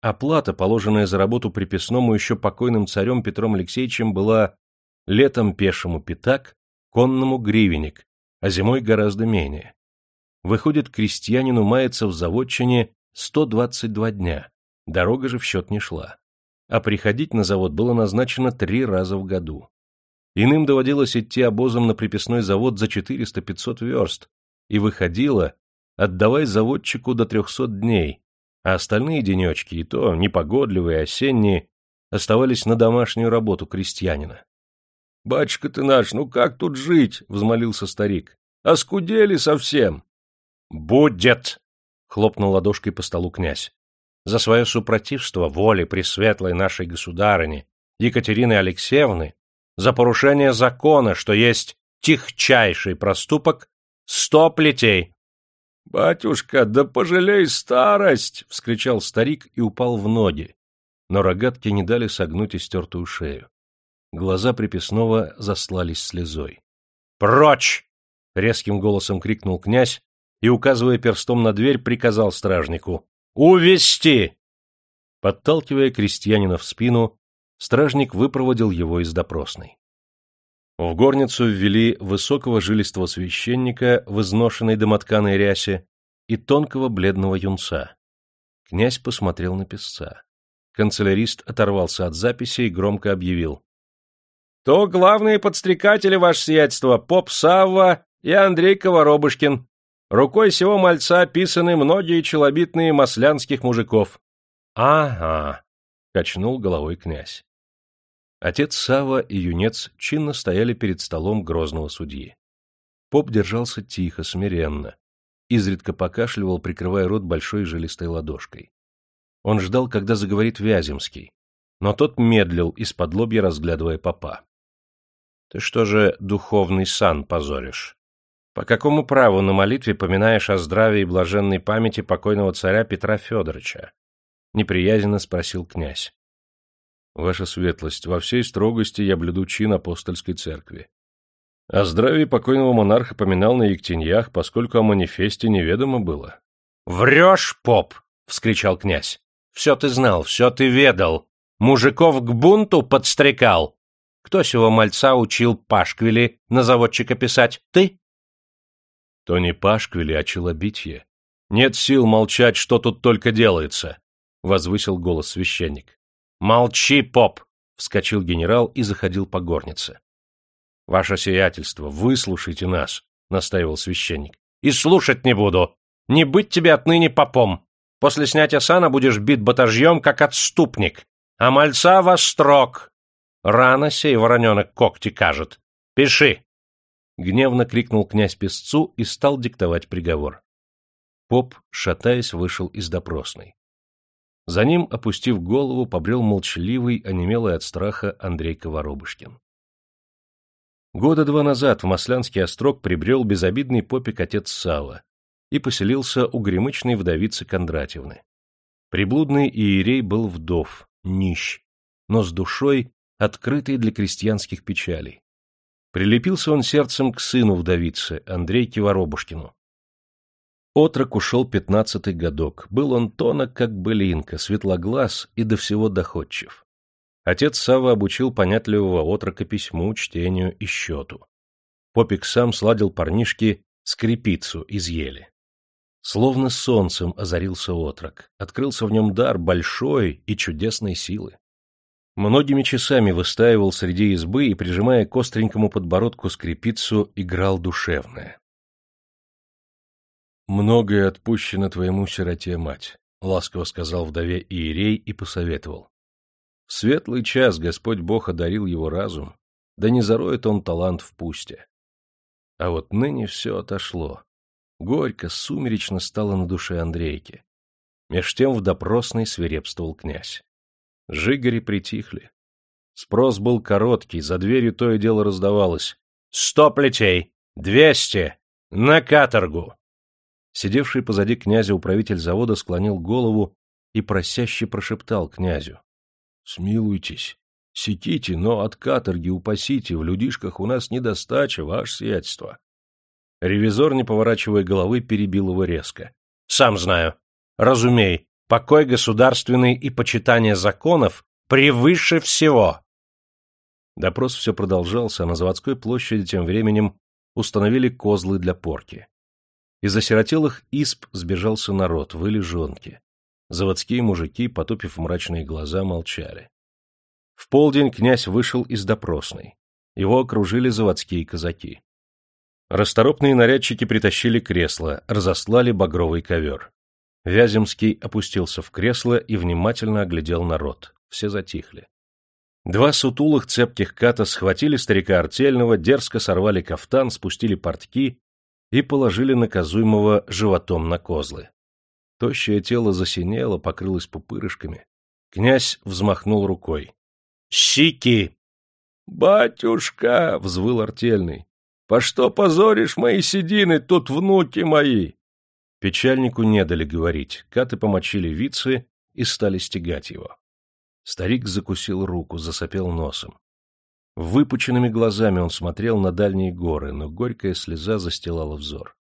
Оплата, положенная за работу приписному еще покойным царем Петром Алексеевичем, была Летом пешему пятак, конному гривенник, а зимой гораздо менее. Выходит, крестьянину мается в заводчине 122 дня, дорога же в счет не шла. А приходить на завод было назначено три раза в году. Иным доводилось идти обозом на приписной завод за 400-500 верст, и выходило, отдавай заводчику до 300 дней, а остальные денечки, и то непогодливые, осенние, оставались на домашнюю работу крестьянина. — Батюшка ты наш, ну как тут жить? — взмолился старик. — Оскудели совсем. — Будет! — хлопнул ладошкой по столу князь. за свое супротивство воле пресветлой нашей государыни Екатерины Алексеевны, за порушение закона, что есть тихчайший проступок, сто плетей. — Батюшка, да пожалей старость! — вскричал старик и упал в ноги, но рогатки не дали согнуть истертую шею. Глаза приписного заслались слезой. «Прочь!» — резким голосом крикнул князь и, указывая перстом на дверь, приказал стражнику. «Увести!» Подталкивая крестьянина в спину, стражник выпроводил его из допросной. В горницу ввели высокого жилистого священника в изношенной домотканой рясе и тонкого бледного юнца. Князь посмотрел на писца. Канцелярист оторвался от записи и громко объявил. — То главные подстрекатели, ваше сиятельство, поп Савва и Андрей Коворобышкин. Рукой сего мальца описаны многие челобитные маслянских мужиков. — Ага, — качнул головой князь. Отец Сава и юнец чинно стояли перед столом грозного судьи. Поп держался тихо, смиренно. Изредка покашливал, прикрывая рот большой жилистой ладошкой. Он ждал, когда заговорит Вяземский, но тот медлил, из-под лобья разглядывая попа. — Ты что же духовный сан позоришь? По какому праву на молитве поминаешь о здравии и блаженной памяти покойного царя Петра Федоровича? — неприязненно спросил князь. — Ваша светлость, во всей строгости я блюду чин апостольской церкви. О здравии покойного монарха поминал на Ектеньях, поскольку о манифесте неведомо было. — Врешь, поп! — вскричал князь. Все ты знал, все ты ведал. Мужиков к бунту подстрекал. Кто сего мальца учил пашквили на заводчика писать? Ты? То не пашквили, а челобитье. Нет сил молчать, что тут только делается, — возвысил голос священник. Молчи, поп! — вскочил генерал и заходил по горнице. — Ваше сиятельство, выслушайте нас, — настаивал священник. — И слушать не буду. Не быть тебе отныне попом. После снятия сана будешь бит батажьем, как отступник, а мальца во строк. Рано сей вороненок когти кажет. Пиши!» Гневно крикнул князь песцу и стал диктовать приговор. Поп, шатаясь, вышел из допросной. За ним, опустив голову, побрел молчаливый, онемелый от страха Андрей Коворобышкин. Года два назад в Маслянский острог прибрел безобидный попик отец Сава, и поселился у гремычной вдовицы Кондратьевны. Приблудный иерей был вдов, нищ, но с душой, открытой для крестьянских печалей. Прилепился он сердцем к сыну вдовицы, Андрейке Воробушкину. Отрок ушел пятнадцатый годок, был он тонок, как былинка, светлоглаз и до всего доходчив. Отец Сава обучил понятливого отрока письму, чтению и счету. Попик сам сладил парнишке скрипицу из ели. Словно солнцем озарился отрок, открылся в нем дар большой и чудесной силы. Многими часами выстаивал среди избы и, прижимая к остренькому подбородку скрипицу, играл душевное. «Многое отпущено твоему сироте, мать», — ласково сказал вдове Иерей и посоветовал. «В светлый час Господь Бог одарил его разум, да не зароет он талант в пусте. А вот ныне все отошло, Горько, сумеречно стало на душе Андрейки. Меж тем в допросной свирепствовал князь. Жигари притихли. Спрос был короткий, за дверью то и дело раздавалось. «Сто плетей! Двести! На каторгу!» Сидевший позади князя управитель завода склонил голову и просяще прошептал князю. — Смилуйтесь, секите, но от каторги упасите, в людишках у нас недостача, ваше сиятельство. Ревизор, не поворачивая головы, перебил его резко. — Сам знаю. Разумей, покой государственный и почитание законов превыше всего. Допрос все продолжался, а на заводской площади тем временем установили козлы для порки. Из осиротелых исп сбежался народ, выли жонки. Заводские мужики, потупив мрачные глаза, молчали. В полдень князь вышел из допросной. Его окружили заводские казаки. Расторопные нарядчики притащили кресло, разослали багровый ковер. Вяземский опустился в кресло и внимательно оглядел народ. Все затихли. Два сутулых цепких ката схватили старика артельного, дерзко сорвали кафтан, спустили портки и положили наказуемого животом на козлы. Тощее тело засинело, покрылось пупырышками. Князь взмахнул рукой. — Щики! — Батюшка! — взвыл артельный. — По что позоришь мои седины, тут внуки мои? Печальнику не дали говорить, каты помочили вицы и стали стегать его. Старик закусил руку, засопел носом. Выпученными глазами он смотрел на дальние горы, но горькая слеза застилала взор.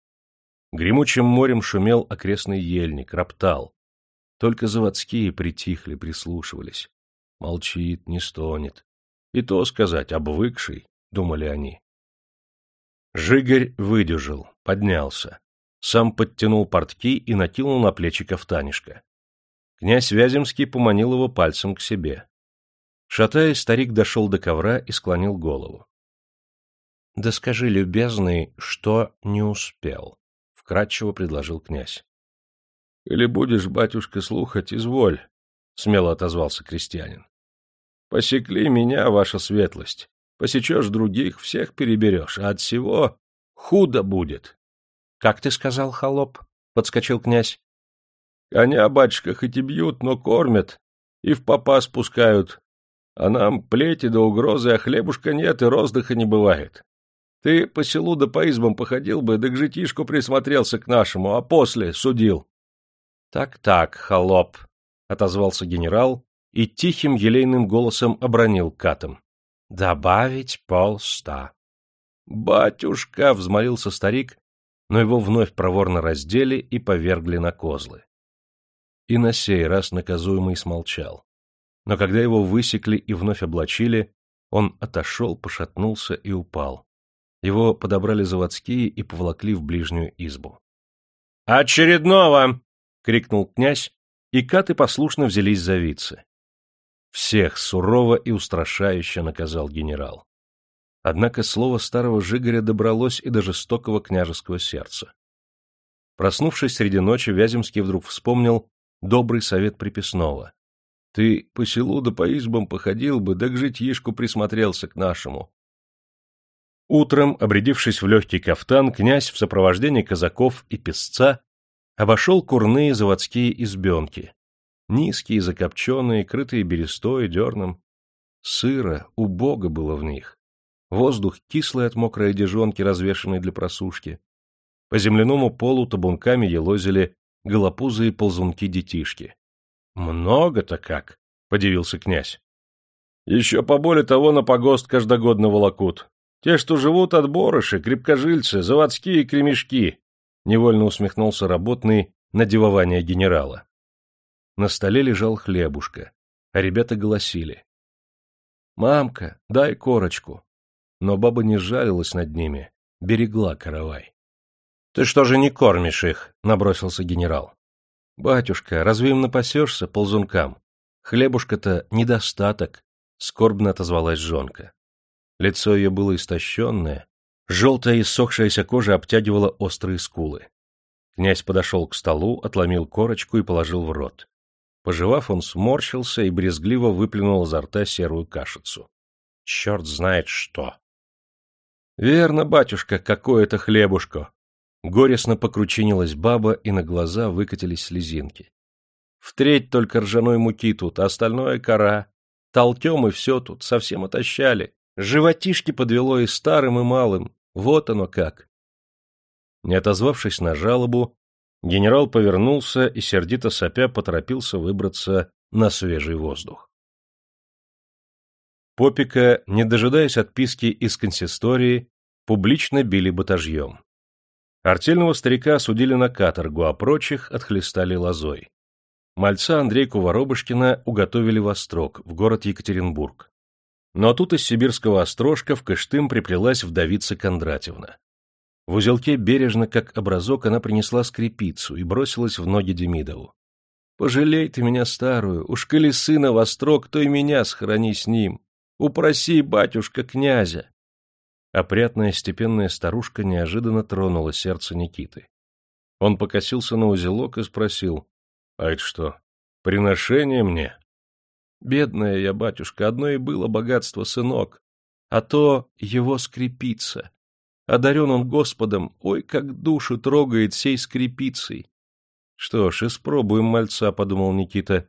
Гремучим морем шумел окрестный ельник, роптал. Только заводские притихли, прислушивались. Молчит, не стонет. И то сказать, обвыкший, — думали они. Жигарь выдержал, поднялся. Сам подтянул портки и накинул на плечи кафтанишко. Князь Вяземский поманил его пальцем к себе. Шатаясь, старик дошел до ковра и склонил голову. — Да скажи, любезный, что не успел, — вкратчиво предложил князь. — Или будешь, батюшка, слухать, изволь, — смело отозвался крестьянин. — Посекли меня, ваша светлость. Посечешь других, всех переберешь, а от всего худо будет. — Как ты сказал, холоп? — подскочил князь. — Коня, батюшка, хоть и бьют, но кормят и в попа спускают, а нам плети до угрозы, а хлебушка нет и роздыха не бывает. Ты по селу да по избам походил бы, да к житишку присмотрелся к нашему, а после судил. Так — Так-так, холоп, — отозвался генерал и тихим елейным голосом обронил катом. — Добавить полста. — Батюшка! — взмолился старик, но его вновь проворно раздели и повергли на козлы. И на сей раз наказуемый смолчал но когда его высекли и вновь облачили, он отошел, пошатнулся и упал. Его подобрали заводские и поволокли в ближнюю избу. «Очередного!» — крикнул князь, и каты послушно взялись за вицы. Всех сурово и устрашающе наказал генерал. Однако слово старого Жигоря добралось и до жестокого княжеского сердца. Проснувшись среди ночи, Вяземский вдруг вспомнил добрый совет приписного ты по селу да по избам походил бы, да к житьишку присмотрелся к нашему. Утром, обрядившись в легкий кафтан, князь в сопровождении казаков и песца обошел курные заводские избенки, низкие, закопченные, крытые берестой, дерном. Сыро, убого было в них. Воздух кислый от мокрой одежонки, развешанной для просушки. По земляному полу табунками елозили голопузые ползунки-детишки. Много-то как, — подивился князь. Еще поболе того на погост каждогодно волокут. Те, что живут от борыши, крепкожильцы, заводские кремешки, — невольно усмехнулся работный на дивование генерала. На столе лежал хлебушка, а ребята голосили. «Мамка, дай корочку». Но баба не жалилась над ними, берегла каравай. «Ты что же не кормишь их?» — набросился генерал. — Батюшка, разве им напасешься ползункам? Хлебушка-то недостаток, — скорбно отозвалась жонка. Лицо ее было истощенное, желтая и сохшаяся кожа обтягивала острые скулы. Князь подошел к столу, отломил корочку и положил в рот. Пожевав, он сморщился и брезгливо выплюнул изо рта серую кашицу. Черт знает что! — Верно, батюшка, какое это хлебушко! Горестно покручинилась баба, и на глаза выкатились слезинки. В треть только ржаной муки тут, а остальное — кора. Толтем и все тут, совсем отощали. Животишки подвело и старым, и малым. Вот оно как. Не отозвавшись на жалобу, генерал повернулся и, сердито сопя, поторопился выбраться на свежий воздух. Попика, не дожидаясь отписки из консистории, публично били батажьем. Артельного старика осудили на каторгу, а прочих отхлестали лозой. Мальца Андрейку Воробушкина уготовили в Острог, в город Екатеринбург. Но тут из сибирского острожка в Кыштым приплелась вдовица Кондратьевна. В узелке бережно, как образок, она принесла скрипицу и бросилась в ноги Демидову. «Пожалей ты меня старую, уж коли сына в острог, то и меня схорони с ним. Упроси, батюшка, князя!» Опрятная степенная старушка неожиданно тронула сердце Никиты. Он покосился на узелок и спросил, — А это что, приношение мне? — Бедная я, батюшка, одно и было богатство, сынок, а то его скрипица. Одарен он Господом, ой, как душу трогает сей скрипицей. Что ж, испробуем мальца, — подумал Никита.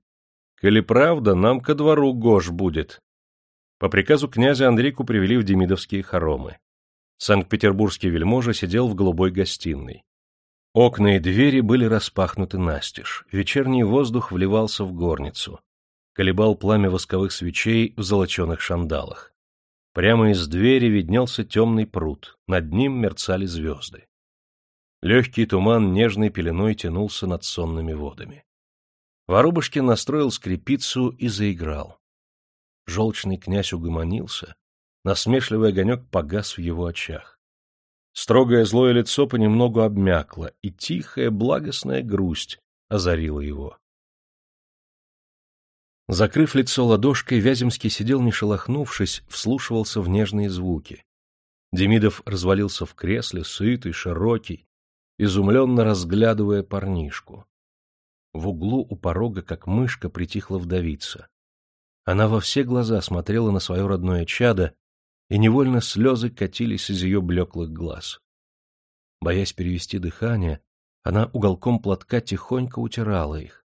Коли правда, нам ко двору Гош будет. По приказу князя Андрейку привели в Демидовские хоромы. Санкт-Петербургский вельможа сидел в голубой гостиной. Окна и двери были распахнуты настежь, вечерний воздух вливался в горницу. Колебал пламя восковых свечей в золоченых шандалах. Прямо из двери виднелся темный пруд, над ним мерцали звезды. Легкий туман нежной пеленой тянулся над сонными водами. Воробушкин настроил скрипицу и заиграл. Желчный князь угомонился, насмешливый огонек погас в его очах. Строгое злое лицо понемногу обмякло, и тихая благостная грусть озарила его. Закрыв лицо ладошкой, Вяземский сидел не шелохнувшись, вслушивался в нежные звуки. Демидов развалился в кресле, сытый, широкий, изумленно разглядывая парнишку. В углу у порога, как мышка, притихла вдовица. Она во все глаза смотрела на свое родное чадо, и невольно слезы катились из ее блеклых глаз. Боясь перевести дыхание, она уголком платка тихонько утирала их.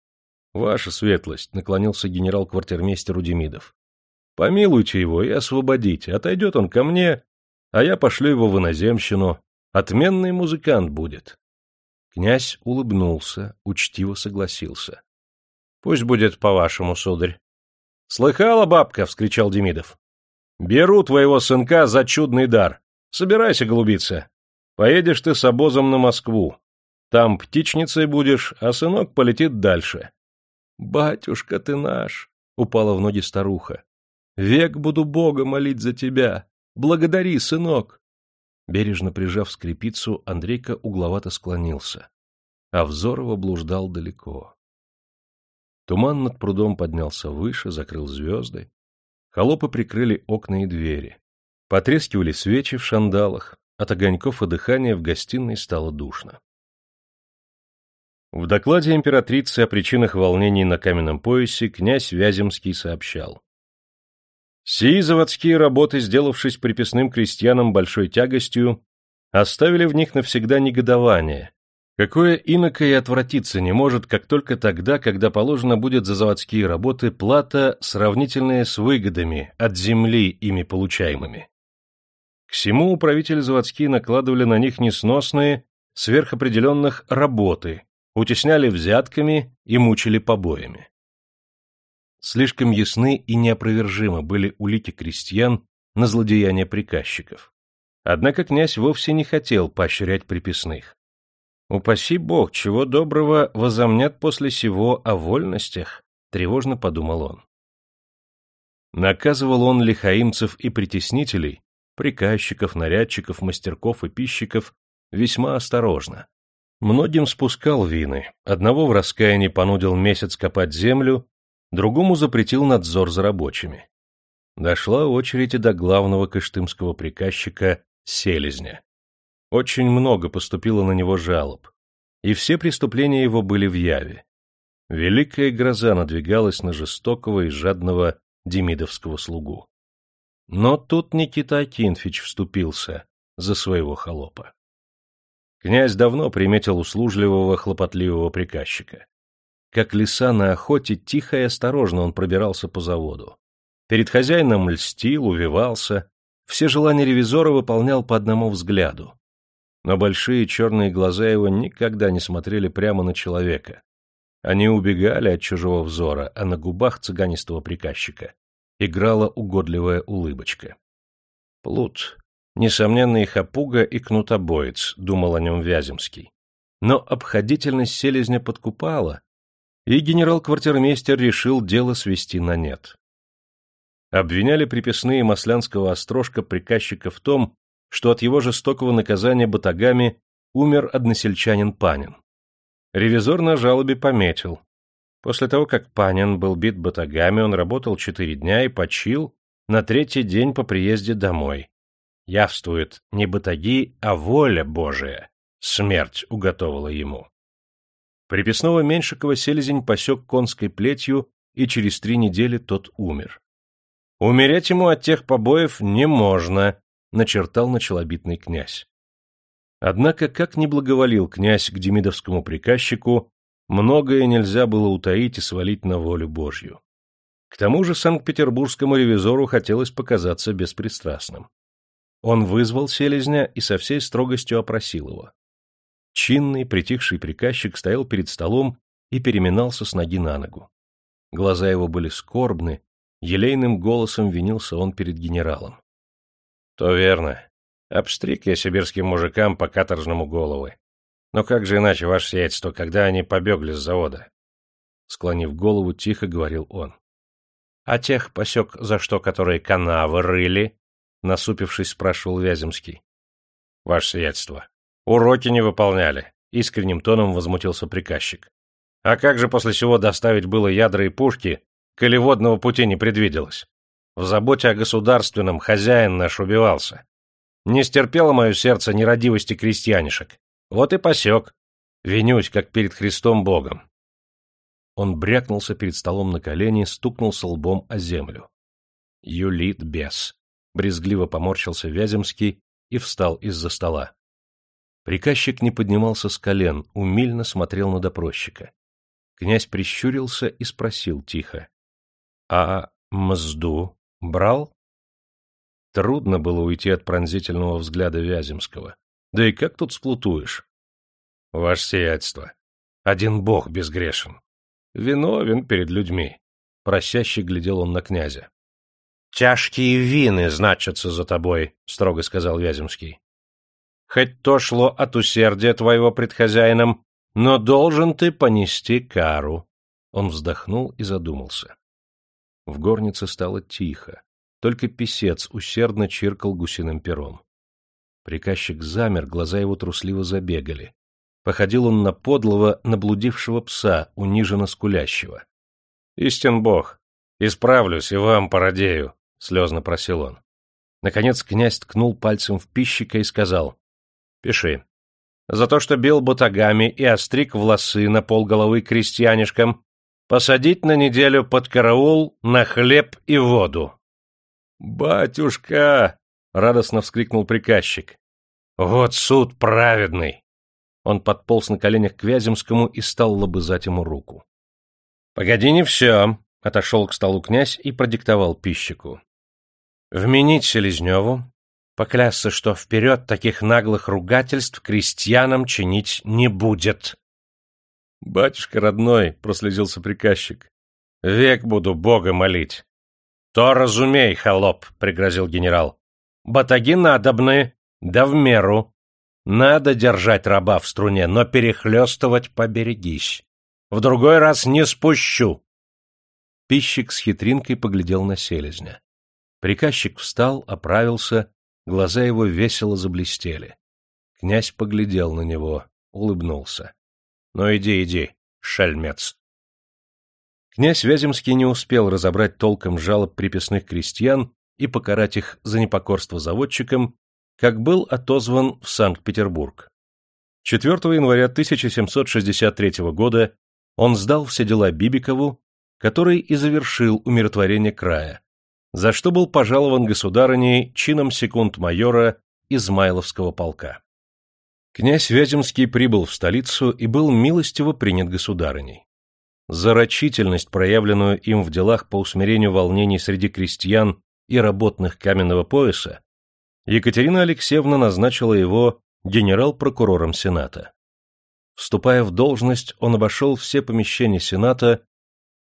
— Ваша светлость, — наклонился генерал-квартирмейстеру Демидов. — Помилуйте его и освободите, отойдет он ко мне, а я пошлю его в иноземщину. Отменный музыкант будет. Князь улыбнулся, учтиво согласился. — Пусть будет по-вашему, сударь. «Слыхала, бабка!» — вскричал Демидов. «Беру твоего сынка за чудный дар. Собирайся, голубица. Поедешь ты с обозом на Москву. Там птичницей будешь, а сынок полетит дальше». «Батюшка ты наш!» — упала в ноги старуха. «Век буду Бога молить за тебя. Благодари, сынок!» Бережно прижав скрипицу, Андрейка угловато склонился, а Взорова блуждал далеко. Туман над прудом поднялся выше, закрыл звезды. Холопы прикрыли окна и двери. Потрескивали свечи в шандалах. От огоньков и дыхания в гостиной стало душно. В докладе императрицы о причинах волнений на каменном поясе князь Вяземский сообщал. Сии заводские работы, сделавшись приписным крестьянам большой тягостью, оставили в них навсегда негодование, Какое иноко и отвратиться не может, как только тогда, когда положено будет за заводские работы плата, сравнительная с выгодами от земли ими получаемыми. К всему управители заводские накладывали на них несносные, сверхопределенных работы, утесняли взятками и мучили побоями. Слишком ясны и неопровержимы были улики крестьян на злодеяния приказчиков. Однако князь вовсе не хотел поощрять приписных. Упаси бог, чего доброго возомнят после сего о вольностях, тревожно подумал он. Наказывал он лихаимцев и притеснителей, приказчиков, нарядчиков, мастерков и пищиков весьма осторожно. Многим спускал вины, одного в раскаянии понудил месяц копать землю, другому запретил надзор за рабочими. Дошла очередь и до главного кыштымского приказчика Селезня. Очень много поступило на него жалоб, и все преступления его были в яве. Великая гроза надвигалась на жестокого и жадного демидовского слугу. Но тут Никита Акинфич вступился за своего холопа. Князь давно приметил услужливого, хлопотливого приказчика. Как лиса на охоте, тихо и осторожно он пробирался по заводу. Перед хозяином льстил, увивался, все желания ревизора выполнял по одному взгляду но большие черные глаза его никогда не смотрели прямо на человека. Они убегали от чужого взора, а на губах цыганистого приказчика играла угодливая улыбочка. Плут, несомненный хапуга и кнутобоец, думал о нем Вяземский. Но обходительность селезня подкупала, и генерал-квартирмейстер решил дело свести на нет. Обвиняли приписные маслянского острожка приказчика в том, что от его жестокого наказания батагами умер односельчанин Панин. Ревизор на жалобе пометил. После того, как Панин был бит батагами, он работал четыре дня и почил на третий день по приезде домой. Явствует не батаги, а воля Божия. Смерть уготовала ему. Приписного Меньшикова селезень посек конской плетью, и через три недели тот умер. Умереть ему от тех побоев не можно, начертал началобитный князь. Однако, как ни благоволил князь к демидовскому приказчику, многое нельзя было утаить и свалить на волю Божью. К тому же санкт-петербургскому ревизору хотелось показаться беспристрастным. Он вызвал селезня и со всей строгостью опросил его. Чинный, притихший приказчик стоял перед столом и переминался с ноги на ногу. Глаза его были скорбны, елейным голосом винился он перед генералом. — То верно. Обстриг я сибирским мужикам по каторжному головы. Но как же иначе, ваше сиятельство, когда они побегли с завода? Склонив голову, тихо говорил он. — А тех посек за что, которые канавы рыли? — насупившись, спрашивал Вяземский. — Ваше сиятельство, уроки не выполняли, — искренним тоном возмутился приказчик. — А как же после всего доставить было ядра и пушки, коли водного пути не предвиделось? В заботе о государственном хозяин наш убивался. Не стерпело мое сердце нерадивости крестьянишек. Вот и посек. Винюсь, как перед Христом Богом. Он брякнулся перед столом на колени, стукнулся лбом о землю. Юлит бес. Брезгливо поморщился Вяземский и встал из-за стола. Приказчик не поднимался с колен, умильно смотрел на допросчика. Князь прищурился и спросил тихо. — А мзду брал? Трудно было уйти от пронзительного взгляда Вяземского. Да и как тут сплутуешь? — Ваше сиятельство, один бог безгрешен. Виновен перед людьми. Просяще глядел он на князя. — Тяжкие вины значатся за тобой, — строго сказал Вяземский. — Хоть то шло от усердия твоего пред хозяином, но должен ты понести кару. Он вздохнул и задумался. В горнице стало тихо, только писец усердно чиркал гусиным пером. Приказчик замер, глаза его трусливо забегали. Походил он на подлого, наблудившего пса, униженно скулящего. — Истин бог, исправлюсь и вам породею, — слезно просил он. Наконец князь ткнул пальцем в пищика и сказал. — Пиши. За то, что бил батагами и остриг волосы на полголовы крестьянишкам, посадить на неделю под караул на хлеб и воду. «Батюшка!» — радостно вскрикнул приказчик. «Вот суд праведный!» Он подполз на коленях к Вяземскому и стал лобызать ему руку. «Погоди, не все!» — отошел к столу князь и продиктовал пищику. «Вменить Селезневу, поклясться, что вперед таких наглых ругательств крестьянам чинить не будет». «Батюшка родной!» — прослезился приказчик. «Век буду Бога молить!» «То разумей, холоп!» — пригрозил генерал. «Батаги надобны, да в меру. Надо держать раба в струне, но перехлестывать поберегись. В другой раз не спущу. Пищик с хитринкой поглядел на селезня. Приказчик встал, оправился, глаза его весело заблестели. Князь поглядел на него, улыбнулся. — Ну иди, иди, шельмец. Князь Вяземский не успел разобрать толком жалоб приписных крестьян и покарать их за непокорство заводчикам, как был отозван в Санкт-Петербург. 4 января 1763 года он сдал все дела Бибикову, который и завершил умиротворение края, за что был пожалован государыней чином секунд-майора Измайловского полка. Князь Вяземский прибыл в столицу и был милостиво принят государыней. За рачительность, проявленную им в делах по усмирению волнений среди крестьян и работных каменного пояса, Екатерина Алексеевна назначила его генерал-прокурором Сената. Вступая в должность, он обошел все помещения Сената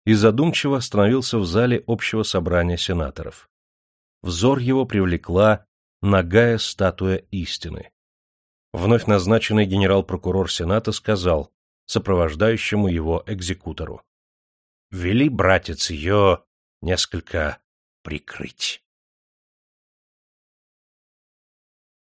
и задумчиво остановился в зале общего собрания сенаторов. Взор его привлекла нагая статуя истины. Вновь назначенный генерал-прокурор Сената сказал сопровождающему его экзекутору. — Вели, братец, ее несколько прикрыть.